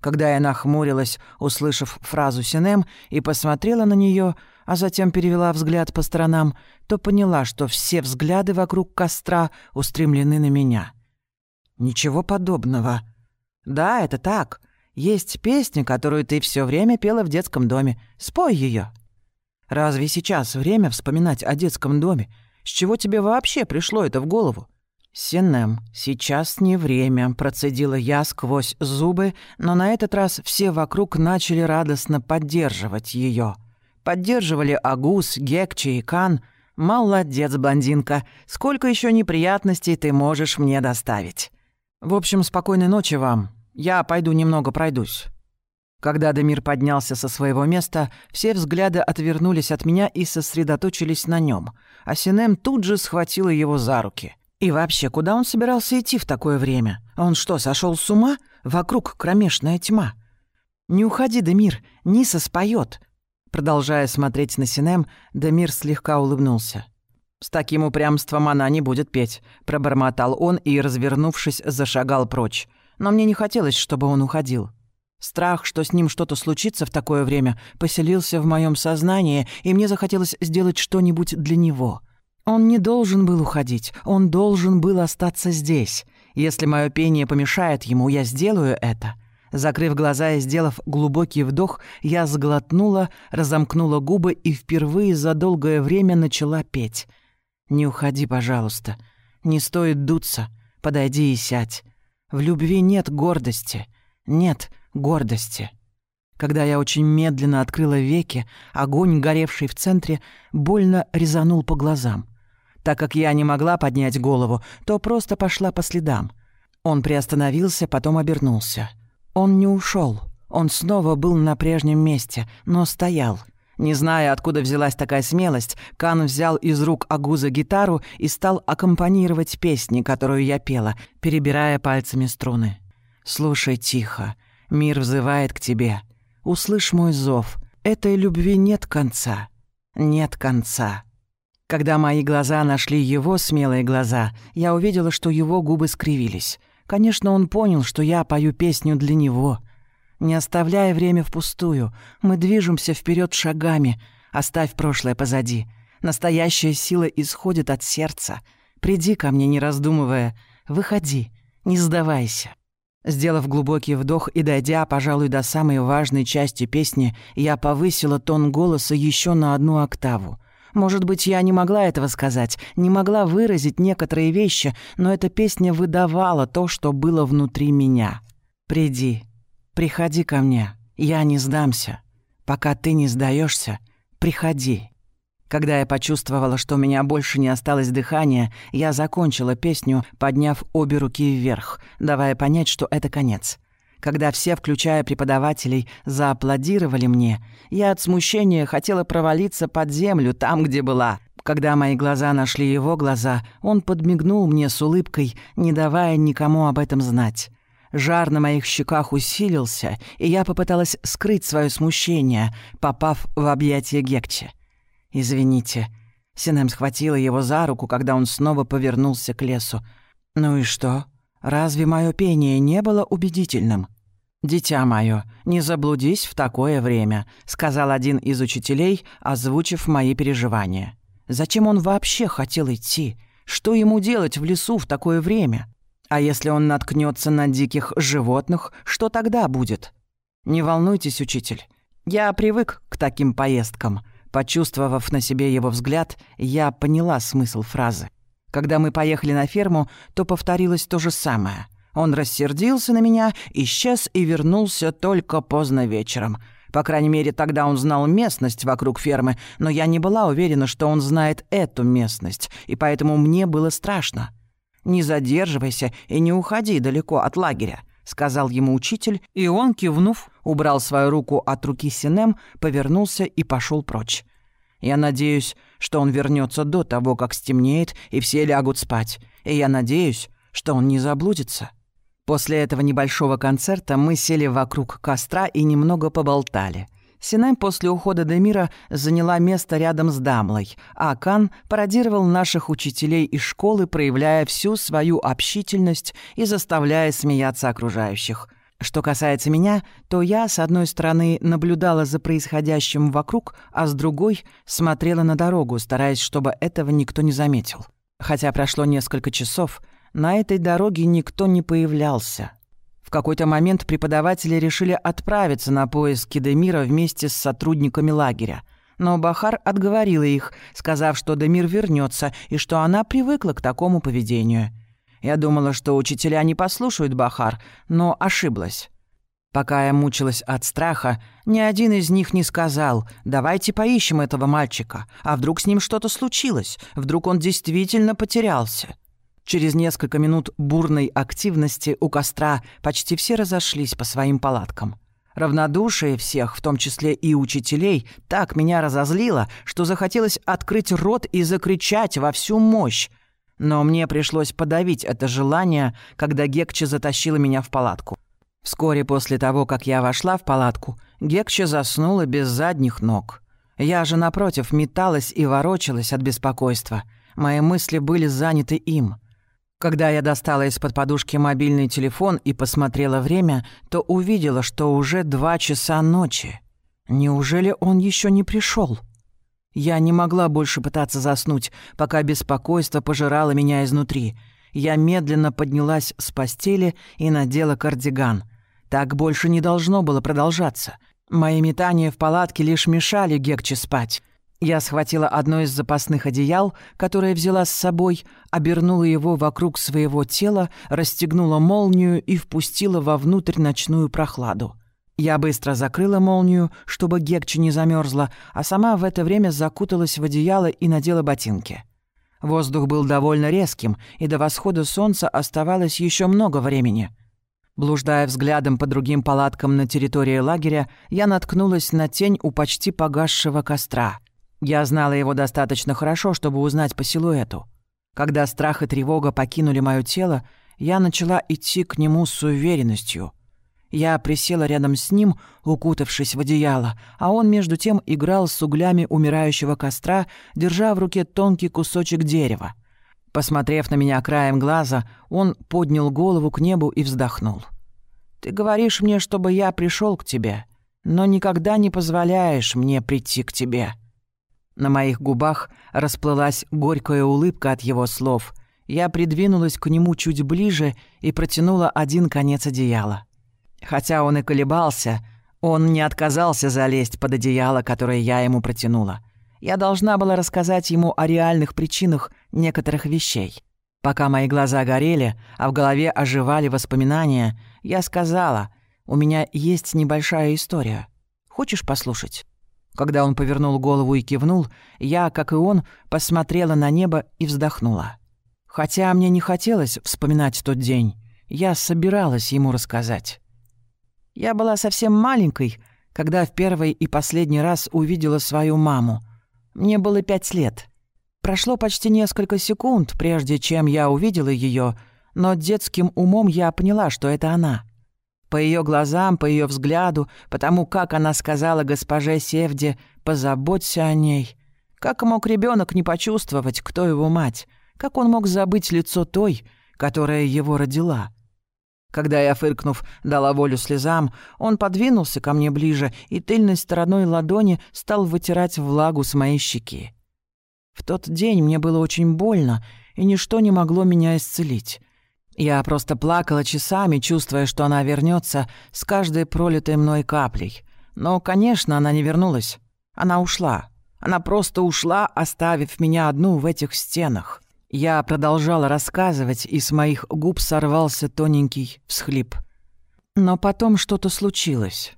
[SPEAKER 1] Когда я нахмурилась, услышав фразу Синем, и посмотрела на нее, а затем перевела взгляд по сторонам, то поняла, что все взгляды вокруг костра устремлены на меня. Ничего подобного. Да, это так. Есть песня, которую ты все время пела в детском доме. Спой ее. Разве сейчас время вспоминать о детском доме? С чего тебе вообще пришло это в голову? «Синем, сейчас не время», — процедила я сквозь зубы, но на этот раз все вокруг начали радостно поддерживать ее. Поддерживали Агус, Гекчи и Кан. «Молодец, блондинка, сколько еще неприятностей ты можешь мне доставить?» «В общем, спокойной ночи вам. Я пойду немного пройдусь». Когда Демир поднялся со своего места, все взгляды отвернулись от меня и сосредоточились на нем, а Синем тут же схватила его за руки. И вообще, куда он собирался идти в такое время? Он что, сошел с ума? Вокруг кромешная тьма. «Не уходи, Демир, Ниса споет. Продолжая смотреть на Синем, Демир слегка улыбнулся. «С таким упрямством она не будет петь», — пробормотал он и, развернувшись, зашагал прочь но мне не хотелось, чтобы он уходил. Страх, что с ним что-то случится в такое время, поселился в моем сознании, и мне захотелось сделать что-нибудь для него. Он не должен был уходить, он должен был остаться здесь. Если мое пение помешает ему, я сделаю это. Закрыв глаза и сделав глубокий вдох, я сглотнула, разомкнула губы и впервые за долгое время начала петь. «Не уходи, пожалуйста. Не стоит дуться. Подойди и сядь. В любви нет гордости. Нет гордости. Когда я очень медленно открыла веки, огонь, горевший в центре, больно резанул по глазам. Так как я не могла поднять голову, то просто пошла по следам. Он приостановился, потом обернулся. Он не ушел. Он снова был на прежнем месте, но стоял — не зная, откуда взялась такая смелость, Кан взял из рук Агуза гитару и стал аккомпанировать песни, которую я пела, перебирая пальцами струны. «Слушай тихо, мир взывает к тебе. Услышь мой зов. Этой любви нет конца. Нет конца». Когда мои глаза нашли его смелые глаза, я увидела, что его губы скривились. Конечно, он понял, что я пою песню для него — не оставляя время впустую, мы движемся вперед шагами. Оставь прошлое позади. Настоящая сила исходит от сердца. Приди ко мне, не раздумывая. Выходи, не сдавайся». Сделав глубокий вдох и дойдя, пожалуй, до самой важной части песни, я повысила тон голоса еще на одну октаву. Может быть, я не могла этого сказать, не могла выразить некоторые вещи, но эта песня выдавала то, что было внутри меня. «Приди, приходи ко мне, я не сдамся. Пока ты не сдаешься, приходи». Когда я почувствовала, что у меня больше не осталось дыхания, я закончила песню, подняв обе руки вверх, давая понять, что это конец. Когда все, включая преподавателей, зааплодировали мне, я от смущения хотела провалиться под землю, там, где была. Когда мои глаза нашли его глаза, он подмигнул мне с улыбкой, не давая никому об этом знать. Жар на моих щеках усилился, и я попыталась скрыть свое смущение, попав в объятия Гекче. «Извините». Синем схватила его за руку, когда он снова повернулся к лесу. «Ну и что? Разве мое пение не было убедительным?» «Дитя мое, не заблудись в такое время», — сказал один из учителей, озвучив мои переживания. «Зачем он вообще хотел идти? Что ему делать в лесу в такое время? А если он наткнется на диких животных, что тогда будет?» «Не волнуйтесь, учитель. Я привык к таким поездкам», Почувствовав на себе его взгляд, я поняла смысл фразы. Когда мы поехали на ферму, то повторилось то же самое. Он рассердился на меня, исчез и вернулся только поздно вечером. По крайней мере, тогда он знал местность вокруг фермы, но я не была уверена, что он знает эту местность, и поэтому мне было страшно. «Не задерживайся и не уходи далеко от лагеря сказал ему учитель, и он, кивнув, убрал свою руку от руки Синем, повернулся и пошел прочь. Я надеюсь, что он вернется до того, как стемнеет, и все лягут спать. И я надеюсь, что он не заблудится. После этого небольшого концерта мы сели вокруг костра и немного поболтали — Синай после ухода Демира заняла место рядом с Дамлой, а Кан пародировал наших учителей из школы, проявляя всю свою общительность и заставляя смеяться окружающих. Что касается меня, то я, с одной стороны, наблюдала за происходящим вокруг, а с другой смотрела на дорогу, стараясь, чтобы этого никто не заметил. Хотя прошло несколько часов, на этой дороге никто не появлялся. В какой-то момент преподаватели решили отправиться на поиски Демира вместе с сотрудниками лагеря. Но Бахар отговорила их, сказав, что Демир вернется и что она привыкла к такому поведению. Я думала, что учителя не послушают Бахар, но ошиблась. Пока я мучилась от страха, ни один из них не сказал «давайте поищем этого мальчика», а вдруг с ним что-то случилось, вдруг он действительно потерялся. Через несколько минут бурной активности у костра почти все разошлись по своим палаткам. Равнодушие всех, в том числе и учителей, так меня разозлило, что захотелось открыть рот и закричать во всю мощь. Но мне пришлось подавить это желание, когда Гекче затащила меня в палатку. Вскоре после того, как я вошла в палатку, Гекче заснула без задних ног. Я же, напротив, металась и ворочалась от беспокойства. Мои мысли были заняты им — когда я достала из-под подушки мобильный телефон и посмотрела время, то увидела, что уже два часа ночи. Неужели он еще не пришел? Я не могла больше пытаться заснуть, пока беспокойство пожирало меня изнутри. Я медленно поднялась с постели и надела кардиган. Так больше не должно было продолжаться. Мои метания в палатке лишь мешали Гекче спать. Я схватила одно из запасных одеял, которое взяла с собой, обернула его вокруг своего тела, расстегнула молнию и впустила вовнутрь ночную прохладу. Я быстро закрыла молнию, чтобы Гекчи не замерзла, а сама в это время закуталась в одеяло и надела ботинки. Воздух был довольно резким, и до восхода солнца оставалось еще много времени. Блуждая взглядом по другим палаткам на территории лагеря, я наткнулась на тень у почти погасшего костра — я знала его достаточно хорошо, чтобы узнать по силуэту. Когда страх и тревога покинули мое тело, я начала идти к нему с уверенностью. Я присела рядом с ним, укутавшись в одеяло, а он между тем играл с углями умирающего костра, держа в руке тонкий кусочек дерева. Посмотрев на меня краем глаза, он поднял голову к небу и вздохнул. «Ты говоришь мне, чтобы я пришел к тебе, но никогда не позволяешь мне прийти к тебе». На моих губах расплылась горькая улыбка от его слов. Я придвинулась к нему чуть ближе и протянула один конец одеяла. Хотя он и колебался, он не отказался залезть под одеяло, которое я ему протянула. Я должна была рассказать ему о реальных причинах некоторых вещей. Пока мои глаза горели, а в голове оживали воспоминания, я сказала, «У меня есть небольшая история. Хочешь послушать?» Когда он повернул голову и кивнул, я, как и он, посмотрела на небо и вздохнула. Хотя мне не хотелось вспоминать тот день, я собиралась ему рассказать. Я была совсем маленькой, когда в первый и последний раз увидела свою маму. Мне было пять лет. Прошло почти несколько секунд, прежде чем я увидела ее, но детским умом я поняла, что это она. По ее глазам, по ее взгляду, потому как она сказала госпоже Севде «позаботься о ней». Как мог ребенок не почувствовать, кто его мать? Как он мог забыть лицо той, которая его родила? Когда я, фыркнув, дала волю слезам, он подвинулся ко мне ближе и тыльной стороной ладони стал вытирать влагу с моей щеки. В тот день мне было очень больно, и ничто не могло меня исцелить. Я просто плакала часами, чувствуя, что она вернется с каждой пролитой мной каплей. Но, конечно, она не вернулась. Она ушла. Она просто ушла, оставив меня одну в этих стенах. Я продолжала рассказывать, и с моих губ сорвался тоненький всхлип. Но потом что-то случилось.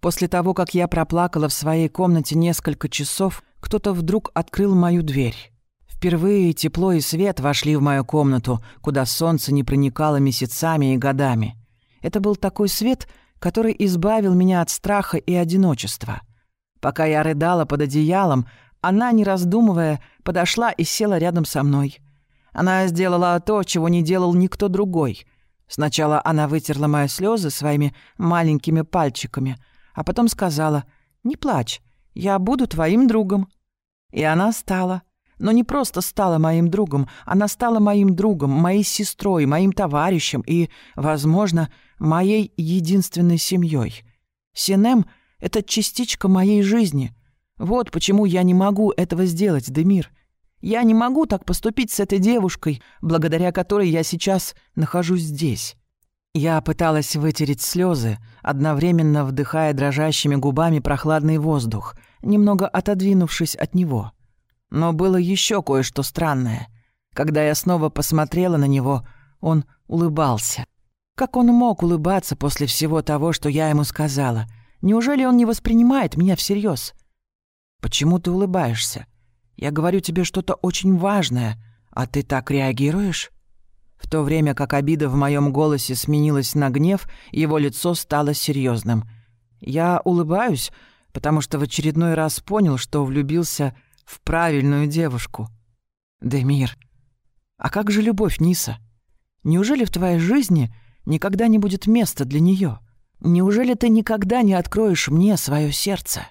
[SPEAKER 1] После того, как я проплакала в своей комнате несколько часов, кто-то вдруг открыл мою дверь. Впервые тепло и свет вошли в мою комнату, куда солнце не проникало месяцами и годами. Это был такой свет, который избавил меня от страха и одиночества. Пока я рыдала под одеялом, она, не раздумывая, подошла и села рядом со мной. Она сделала то, чего не делал никто другой. Сначала она вытерла мои слезы своими маленькими пальчиками, а потом сказала «Не плачь, я буду твоим другом». И она стала — но не просто стала моим другом, она стала моим другом, моей сестрой, моим товарищем и, возможно, моей единственной семьей. Синем — это частичка моей жизни. Вот почему я не могу этого сделать, Демир. Я не могу так поступить с этой девушкой, благодаря которой я сейчас нахожусь здесь. Я пыталась вытереть слезы, одновременно вдыхая дрожащими губами прохладный воздух, немного отодвинувшись от него — но было еще кое-что странное. Когда я снова посмотрела на него, он улыбался. Как он мог улыбаться после всего того, что я ему сказала? Неужели он не воспринимает меня всерьез? Почему ты улыбаешься? Я говорю тебе что-то очень важное, а ты так реагируешь? В то время как обида в моем голосе сменилась на гнев, его лицо стало серьезным. Я улыбаюсь, потому что в очередной раз понял, что влюбился в правильную девушку. Демир, а как же любовь Ниса? Неужели в твоей жизни никогда не будет места для нее? Неужели ты никогда не откроешь мне свое сердце?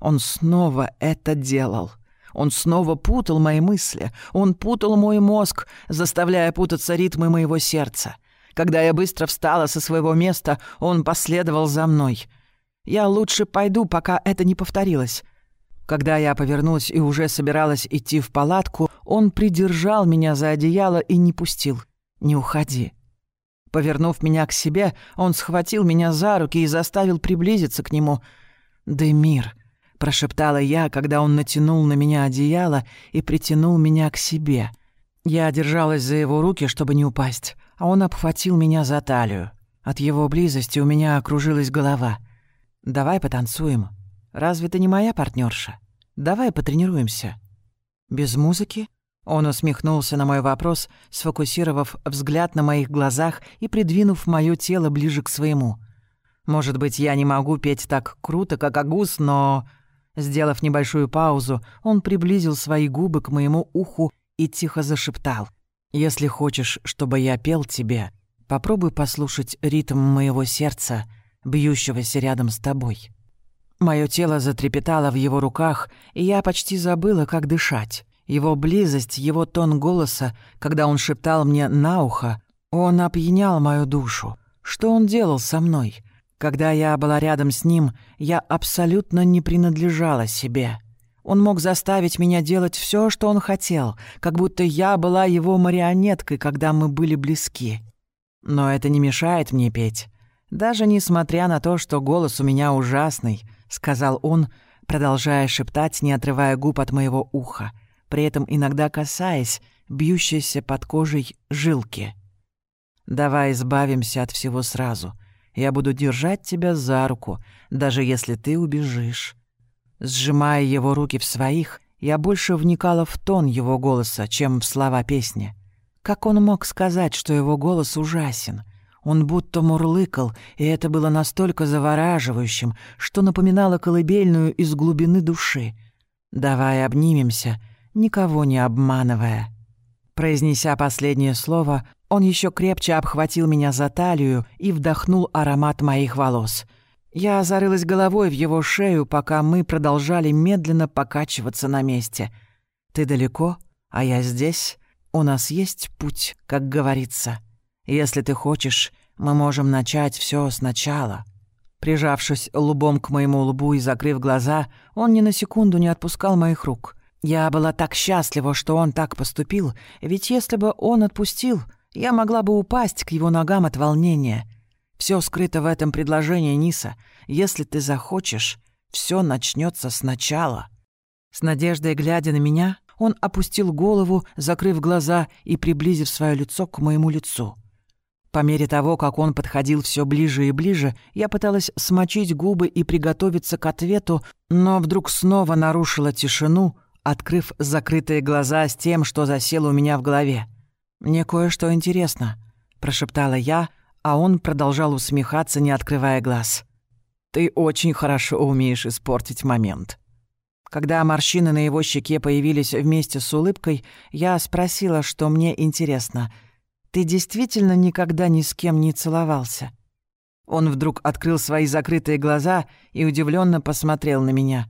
[SPEAKER 1] Он снова это делал. Он снова путал мои мысли. Он путал мой мозг, заставляя путаться ритмы моего сердца. Когда я быстро встала со своего места, он последовал за мной. Я лучше пойду, пока это не повторилось. Когда я повернулась и уже собиралась идти в палатку, он придержал меня за одеяло и не пустил. «Не уходи». Повернув меня к себе, он схватил меня за руки и заставил приблизиться к нему. «Демир», — прошептала я, когда он натянул на меня одеяло и притянул меня к себе. Я держалась за его руки, чтобы не упасть, а он обхватил меня за талию. От его близости у меня окружилась голова. «Давай потанцуем», Разве ты не моя партнерша? Давай потренируемся». «Без музыки?» Он усмехнулся на мой вопрос, сфокусировав взгляд на моих глазах и придвинув моё тело ближе к своему. «Может быть, я не могу петь так круто, как Агус, но...» Сделав небольшую паузу, он приблизил свои губы к моему уху и тихо зашептал. «Если хочешь, чтобы я пел тебе, попробуй послушать ритм моего сердца, бьющегося рядом с тобой». Моё тело затрепетало в его руках, и я почти забыла, как дышать. Его близость, его тон голоса, когда он шептал мне на ухо, он опьянял мою душу. Что он делал со мной? Когда я была рядом с ним, я абсолютно не принадлежала себе. Он мог заставить меня делать все, что он хотел, как будто я была его марионеткой, когда мы были близки. Но это не мешает мне петь. Даже несмотря на то, что голос у меня ужасный, сказал он, продолжая шептать, не отрывая губ от моего уха, при этом иногда касаясь бьющейся под кожей жилки. «Давай избавимся от всего сразу. Я буду держать тебя за руку, даже если ты убежишь. Сжимая его руки в своих, я больше вникала в тон его голоса, чем в слова песни. Как он мог сказать, что его голос ужасен? Он будто мурлыкал, и это было настолько завораживающим, что напоминало колыбельную из глубины души. «Давай обнимемся, никого не обманывая». Произнеся последнее слово, он еще крепче обхватил меня за талию и вдохнул аромат моих волос — я зарылась головой в его шею, пока мы продолжали медленно покачиваться на месте. «Ты далеко, а я здесь. У нас есть путь, как говорится. Если ты хочешь, мы можем начать все сначала». Прижавшись лбом к моему лбу и закрыв глаза, он ни на секунду не отпускал моих рук. Я была так счастлива, что он так поступил, ведь если бы он отпустил, я могла бы упасть к его ногам от волнения — все скрыто в этом предложении, Ниса. Если ты захочешь, все начнется сначала». С надеждой глядя на меня, он опустил голову, закрыв глаза и приблизив свое лицо к моему лицу. По мере того, как он подходил все ближе и ближе, я пыталась смочить губы и приготовиться к ответу, но вдруг снова нарушила тишину, открыв закрытые глаза с тем, что засело у меня в голове. «Мне кое-что интересно», — прошептала я, а он продолжал усмехаться, не открывая глаз. «Ты очень хорошо умеешь испортить момент». Когда морщины на его щеке появились вместе с улыбкой, я спросила, что мне интересно. «Ты действительно никогда ни с кем не целовался?» Он вдруг открыл свои закрытые глаза и удивленно посмотрел на меня.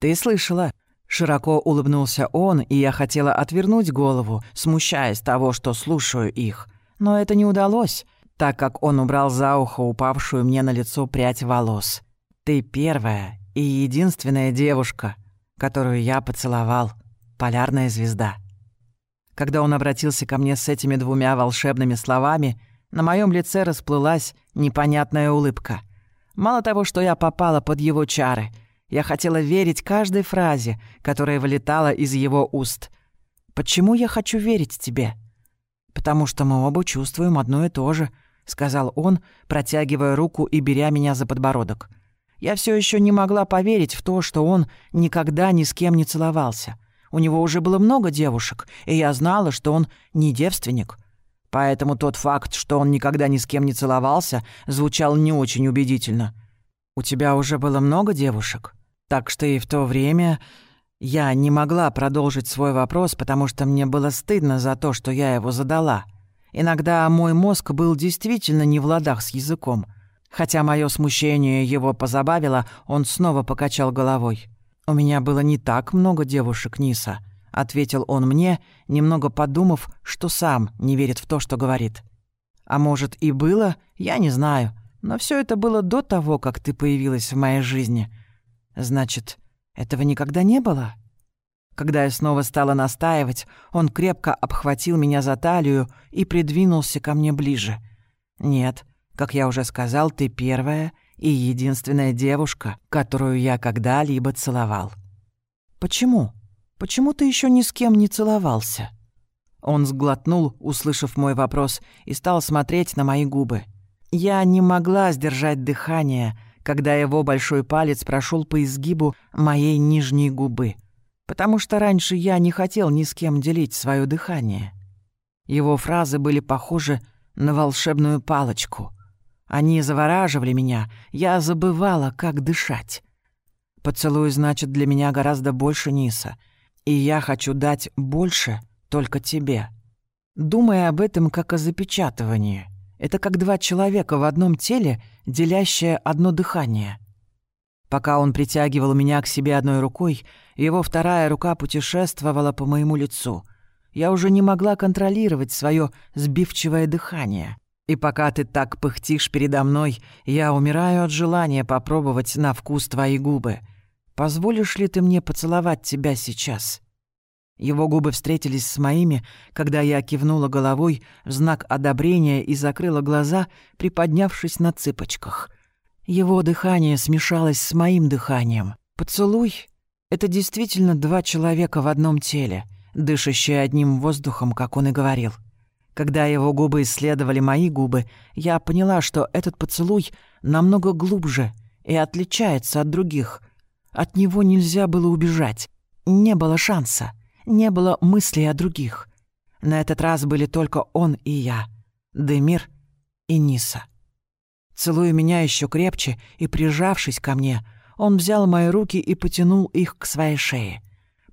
[SPEAKER 1] «Ты слышала?» Широко улыбнулся он, и я хотела отвернуть голову, смущаясь того, что слушаю их. Но это не удалось так как он убрал за ухо упавшую мне на лицо прядь волос. «Ты первая и единственная девушка, которую я поцеловал, полярная звезда». Когда он обратился ко мне с этими двумя волшебными словами, на моем лице расплылась непонятная улыбка. Мало того, что я попала под его чары, я хотела верить каждой фразе, которая вылетала из его уст. «Почему я хочу верить тебе?» «Потому что мы оба чувствуем одно и то же», — сказал он, протягивая руку и беря меня за подбородок. Я все еще не могла поверить в то, что он никогда ни с кем не целовался. У него уже было много девушек, и я знала, что он не девственник. Поэтому тот факт, что он никогда ни с кем не целовался, звучал не очень убедительно. «У тебя уже было много девушек?» Так что и в то время я не могла продолжить свой вопрос, потому что мне было стыдно за то, что я его задала. Иногда мой мозг был действительно не в ладах с языком. Хотя мое смущение его позабавило, он снова покачал головой. «У меня было не так много девушек, Ниса», — ответил он мне, немного подумав, что сам не верит в то, что говорит. «А может, и было, я не знаю, но все это было до того, как ты появилась в моей жизни. Значит, этого никогда не было?» Когда я снова стала настаивать, он крепко обхватил меня за талию и придвинулся ко мне ближе. «Нет, как я уже сказал, ты первая и единственная девушка, которую я когда-либо целовал». «Почему? Почему ты еще ни с кем не целовался?» Он сглотнул, услышав мой вопрос, и стал смотреть на мои губы. Я не могла сдержать дыхание, когда его большой палец прошел по изгибу моей нижней губы потому что раньше я не хотел ни с кем делить свое дыхание. Его фразы были похожи на волшебную палочку. Они завораживали меня, я забывала, как дышать. Поцелуй значит для меня гораздо больше Ниса, и я хочу дать больше только тебе. Думая об этом как о запечатывании, это как два человека в одном теле, делящие одно дыхание. Пока он притягивал меня к себе одной рукой, его вторая рука путешествовала по моему лицу. Я уже не могла контролировать свое сбивчивое дыхание. И пока ты так пыхтишь передо мной, я умираю от желания попробовать на вкус твои губы. позволишь ли ты мне поцеловать тебя сейчас?» Его губы встретились с моими, когда я кивнула головой в знак одобрения и закрыла глаза, приподнявшись на цыпочках. Его дыхание смешалось с моим дыханием. Поцелуй — это действительно два человека в одном теле, дышащие одним воздухом, как он и говорил. Когда его губы исследовали мои губы, я поняла, что этот поцелуй намного глубже и отличается от других. От него нельзя было убежать. Не было шанса. Не было мыслей о других. На этот раз были только он и я, Демир и Ниса. Целуя меня еще крепче и прижавшись ко мне, он взял мои руки и потянул их к своей шее.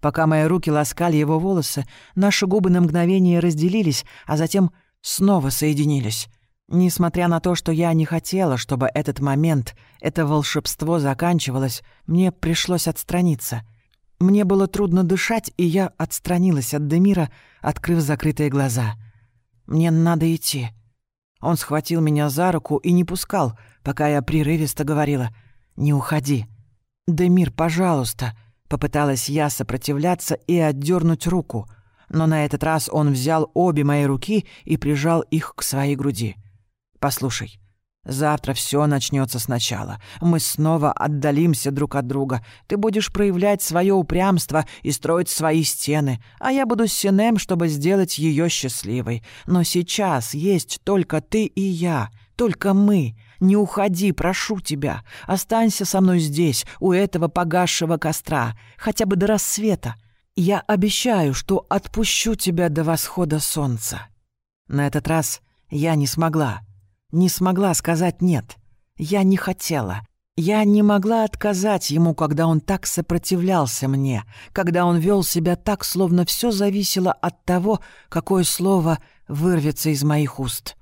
[SPEAKER 1] Пока мои руки ласкали его волосы, наши губы на мгновение разделились, а затем снова соединились. Несмотря на то, что я не хотела, чтобы этот момент, это волшебство заканчивалось, мне пришлось отстраниться. Мне было трудно дышать, и я отстранилась от Демира, открыв закрытые глаза. «Мне надо идти». Он схватил меня за руку и не пускал, пока я прерывисто говорила «Не уходи». «Демир, пожалуйста», — попыталась я сопротивляться и отдернуть руку, но на этот раз он взял обе мои руки и прижал их к своей груди. «Послушай, Завтра все начнется сначала. Мы снова отдалимся друг от друга. Ты будешь проявлять свое упрямство и строить свои стены, а я буду с Синем, чтобы сделать ее счастливой. Но сейчас есть только ты и я, только мы. Не уходи, прошу тебя. Останься со мной здесь, у этого погасшего костра, хотя бы до рассвета. Я обещаю, что отпущу тебя до восхода солнца. На этот раз я не смогла. Не смогла сказать «нет». Я не хотела. Я не могла отказать ему, когда он так сопротивлялся мне, когда он вел себя так, словно все зависело от того, какое слово вырвется из моих уст.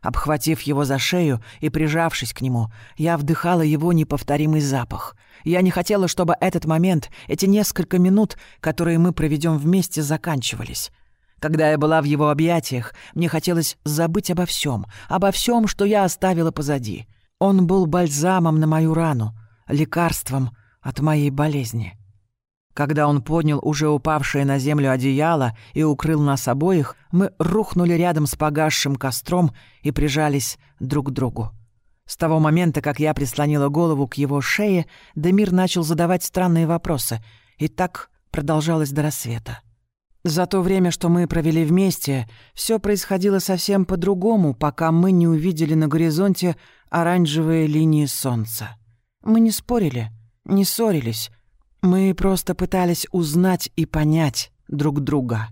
[SPEAKER 1] Обхватив его за шею и прижавшись к нему, я вдыхала его неповторимый запах. Я не хотела, чтобы этот момент, эти несколько минут, которые мы проведем вместе, заканчивались. Когда я была в его объятиях, мне хотелось забыть обо всем, обо всем, что я оставила позади. Он был бальзамом на мою рану, лекарством от моей болезни. Когда он поднял уже упавшее на землю одеяло и укрыл нас обоих, мы рухнули рядом с погасшим костром и прижались друг к другу. С того момента, как я прислонила голову к его шее, Демир начал задавать странные вопросы, и так продолжалось до рассвета. За то время, что мы провели вместе, все происходило совсем по-другому, пока мы не увидели на горизонте оранжевые линии солнца. Мы не спорили, не ссорились. Мы просто пытались узнать и понять друг друга.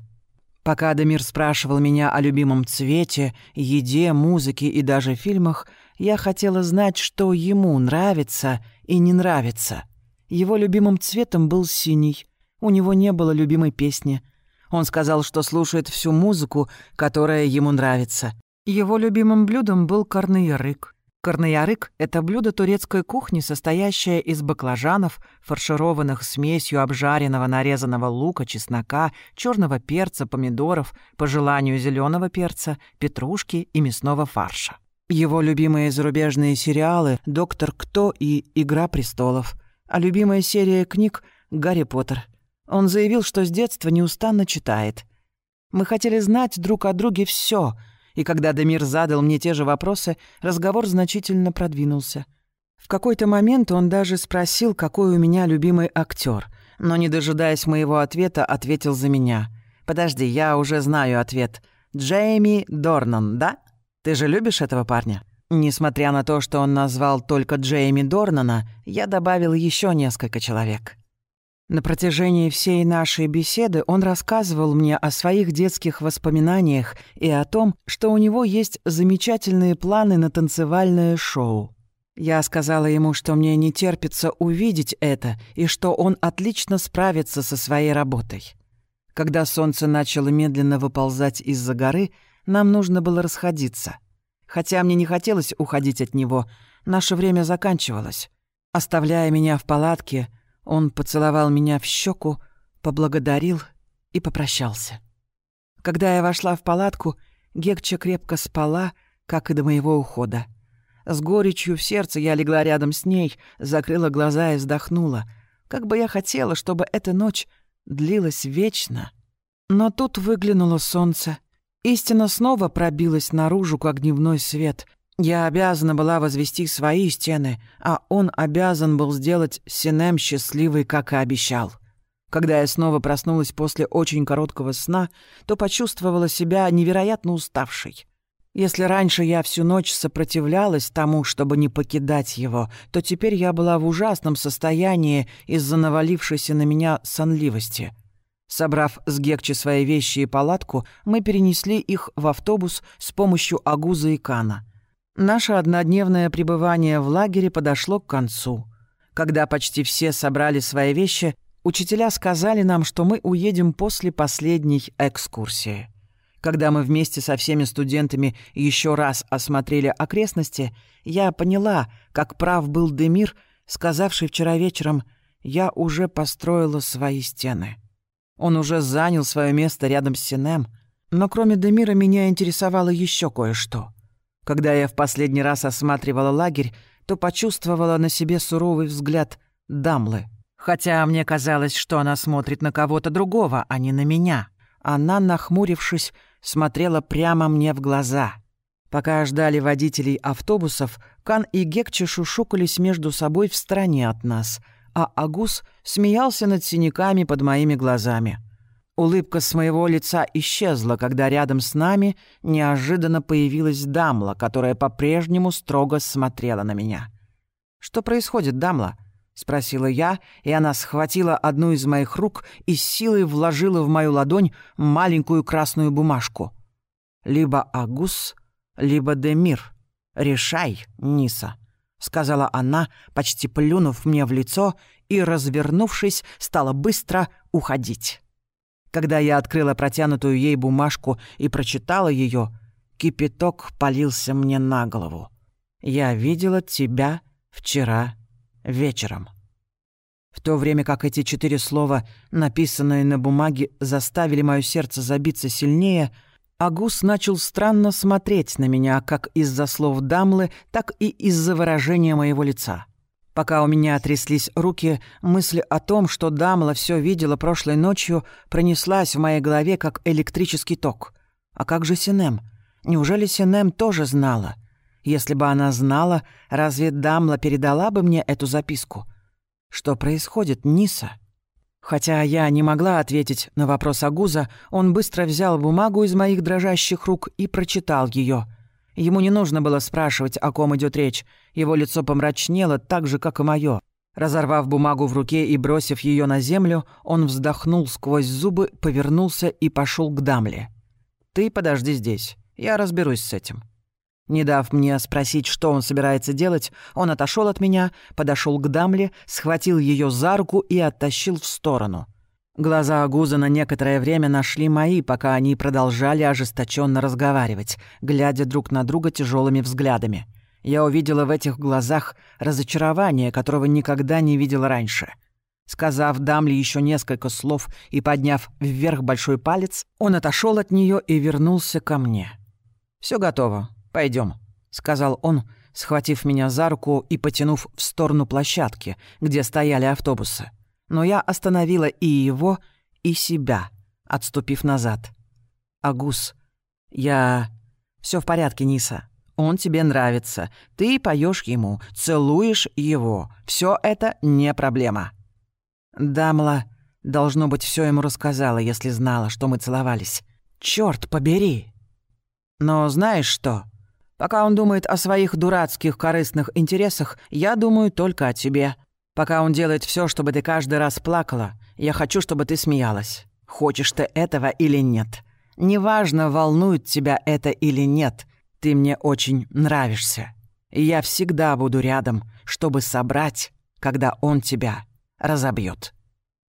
[SPEAKER 1] Пока Дамир спрашивал меня о любимом цвете, еде, музыке и даже фильмах, я хотела знать, что ему нравится и не нравится. Его любимым цветом был синий. У него не было любимой песни — он сказал, что слушает всю музыку, которая ему нравится. Его любимым блюдом был корныярык. Корныярык — это блюдо турецкой кухни, состоящее из баклажанов, фаршированных смесью обжаренного нарезанного лука, чеснока, черного перца, помидоров, по желанию зеленого перца, петрушки и мясного фарша. Его любимые зарубежные сериалы «Доктор Кто» и «Игра престолов», а любимая серия книг «Гарри Поттер». Он заявил, что с детства неустанно читает. Мы хотели знать друг о друге все, и когда Демир задал мне те же вопросы, разговор значительно продвинулся. В какой-то момент он даже спросил, какой у меня любимый актер, но, не дожидаясь моего ответа, ответил за меня. «Подожди, я уже знаю ответ. Джейми Дорнан, да? Ты же любишь этого парня?» Несмотря на то, что он назвал только Джейми Дорнана, я добавил еще несколько человек. На протяжении всей нашей беседы он рассказывал мне о своих детских воспоминаниях и о том, что у него есть замечательные планы на танцевальное шоу. Я сказала ему, что мне не терпится увидеть это и что он отлично справится со своей работой. Когда солнце начало медленно выползать из-за горы, нам нужно было расходиться. Хотя мне не хотелось уходить от него, наше время заканчивалось. Оставляя меня в палатке, он поцеловал меня в щеку, поблагодарил и попрощался. Когда я вошла в палатку, Гекча крепко спала, как и до моего ухода. С горечью в сердце я легла рядом с ней, закрыла глаза и вздохнула. Как бы я хотела, чтобы эта ночь длилась вечно. Но тут выглянуло солнце. Истина снова пробилась наружу, как дневной свет. Я обязана была возвести свои стены, а он обязан был сделать Синем счастливой, как и обещал. Когда я снова проснулась после очень короткого сна, то почувствовала себя невероятно уставшей. Если раньше я всю ночь сопротивлялась тому, чтобы не покидать его, то теперь я была в ужасном состоянии из-за навалившейся на меня сонливости. Собрав с Гекчи свои вещи и палатку, мы перенесли их в автобус с помощью Агуза и Кана. Наше однодневное пребывание в лагере подошло к концу. Когда почти все собрали свои вещи, учителя сказали нам, что мы уедем после последней экскурсии. Когда мы вместе со всеми студентами еще раз осмотрели окрестности, я поняла, как прав был Демир, сказавший вчера вечером «Я уже построила свои стены». Он уже занял свое место рядом с Синем, но кроме Демира меня интересовало еще кое-что. Когда я в последний раз осматривала лагерь, то почувствовала на себе суровый взгляд Дамлы. Хотя мне казалось, что она смотрит на кого-то другого, а не на меня. Она, нахмурившись, смотрела прямо мне в глаза. Пока ждали водителей автобусов, Кан и Гекче шушукались между собой в стороне от нас, а Агус смеялся над синяками под моими глазами. Улыбка с моего лица исчезла, когда рядом с нами неожиданно появилась Дамла, которая по-прежнему строго смотрела на меня. «Что происходит, Дамла?» — спросила я, и она схватила одну из моих рук и силой вложила в мою ладонь маленькую красную бумажку. «Либо Агус, либо Демир. Решай, Ниса», — сказала она, почти плюнув мне в лицо и, развернувшись, стала быстро уходить. Когда я открыла протянутую ей бумажку и прочитала ее, кипяток полился мне на голову. «Я видела тебя вчера вечером. В то время как эти четыре слова, написанные на бумаге, заставили мое сердце забиться сильнее, Агус начал странно смотреть на меня как из-за слов Дамлы, так и из-за выражения моего лица. Пока у меня тряслись руки, мысль о том, что Дамла все видела прошлой ночью, пронеслась в моей голове как электрический ток. А как же Синем? Неужели Синем тоже знала? — если бы она знала, разве Дамла передала бы мне эту записку? Что происходит, Ниса? Хотя я не могла ответить на вопрос Агуза, он быстро взял бумагу из моих дрожащих рук и прочитал ее. Ему не нужно было спрашивать, о ком идет речь. Его лицо помрачнело так же, как и мое. Разорвав бумагу в руке и бросив ее на землю, он вздохнул сквозь зубы, повернулся и пошел к Дамле. «Ты подожди здесь. Я разберусь с этим». Не дав мне спросить, что он собирается делать, он отошел от меня, подошел к Дамле, схватил ее за руку и оттащил в сторону. Глаза Агуза на некоторое время нашли мои, пока они продолжали ожесточенно разговаривать, глядя друг на друга тяжелыми взглядами. Я увидела в этих глазах разочарование, которого никогда не видела раньше. Сказав Дамле еще несколько слов и подняв вверх большой палец, он отошел от нее и вернулся ко мне. Все готово. Пойдем, сказал он, схватив меня за руку и потянув в сторону площадки, где стояли автобусы. Но я остановила и его, и себя, отступив назад. «Агус, я... все в порядке, Ниса. Он тебе нравится. Ты поешь ему, целуешь его. Все это не проблема». Дамла, должно быть, все ему рассказала, если знала, что мы целовались. Черт побери! Но знаешь что? Пока он думает о своих дурацких корыстных интересах, я думаю только о тебе. Пока он делает все, чтобы ты каждый раз плакала, я хочу, чтобы ты смеялась. Хочешь ты этого или нет. Неважно, волнует тебя это или нет, ты мне очень нравишься. И я всегда буду рядом, чтобы собрать, когда он тебя разобьет.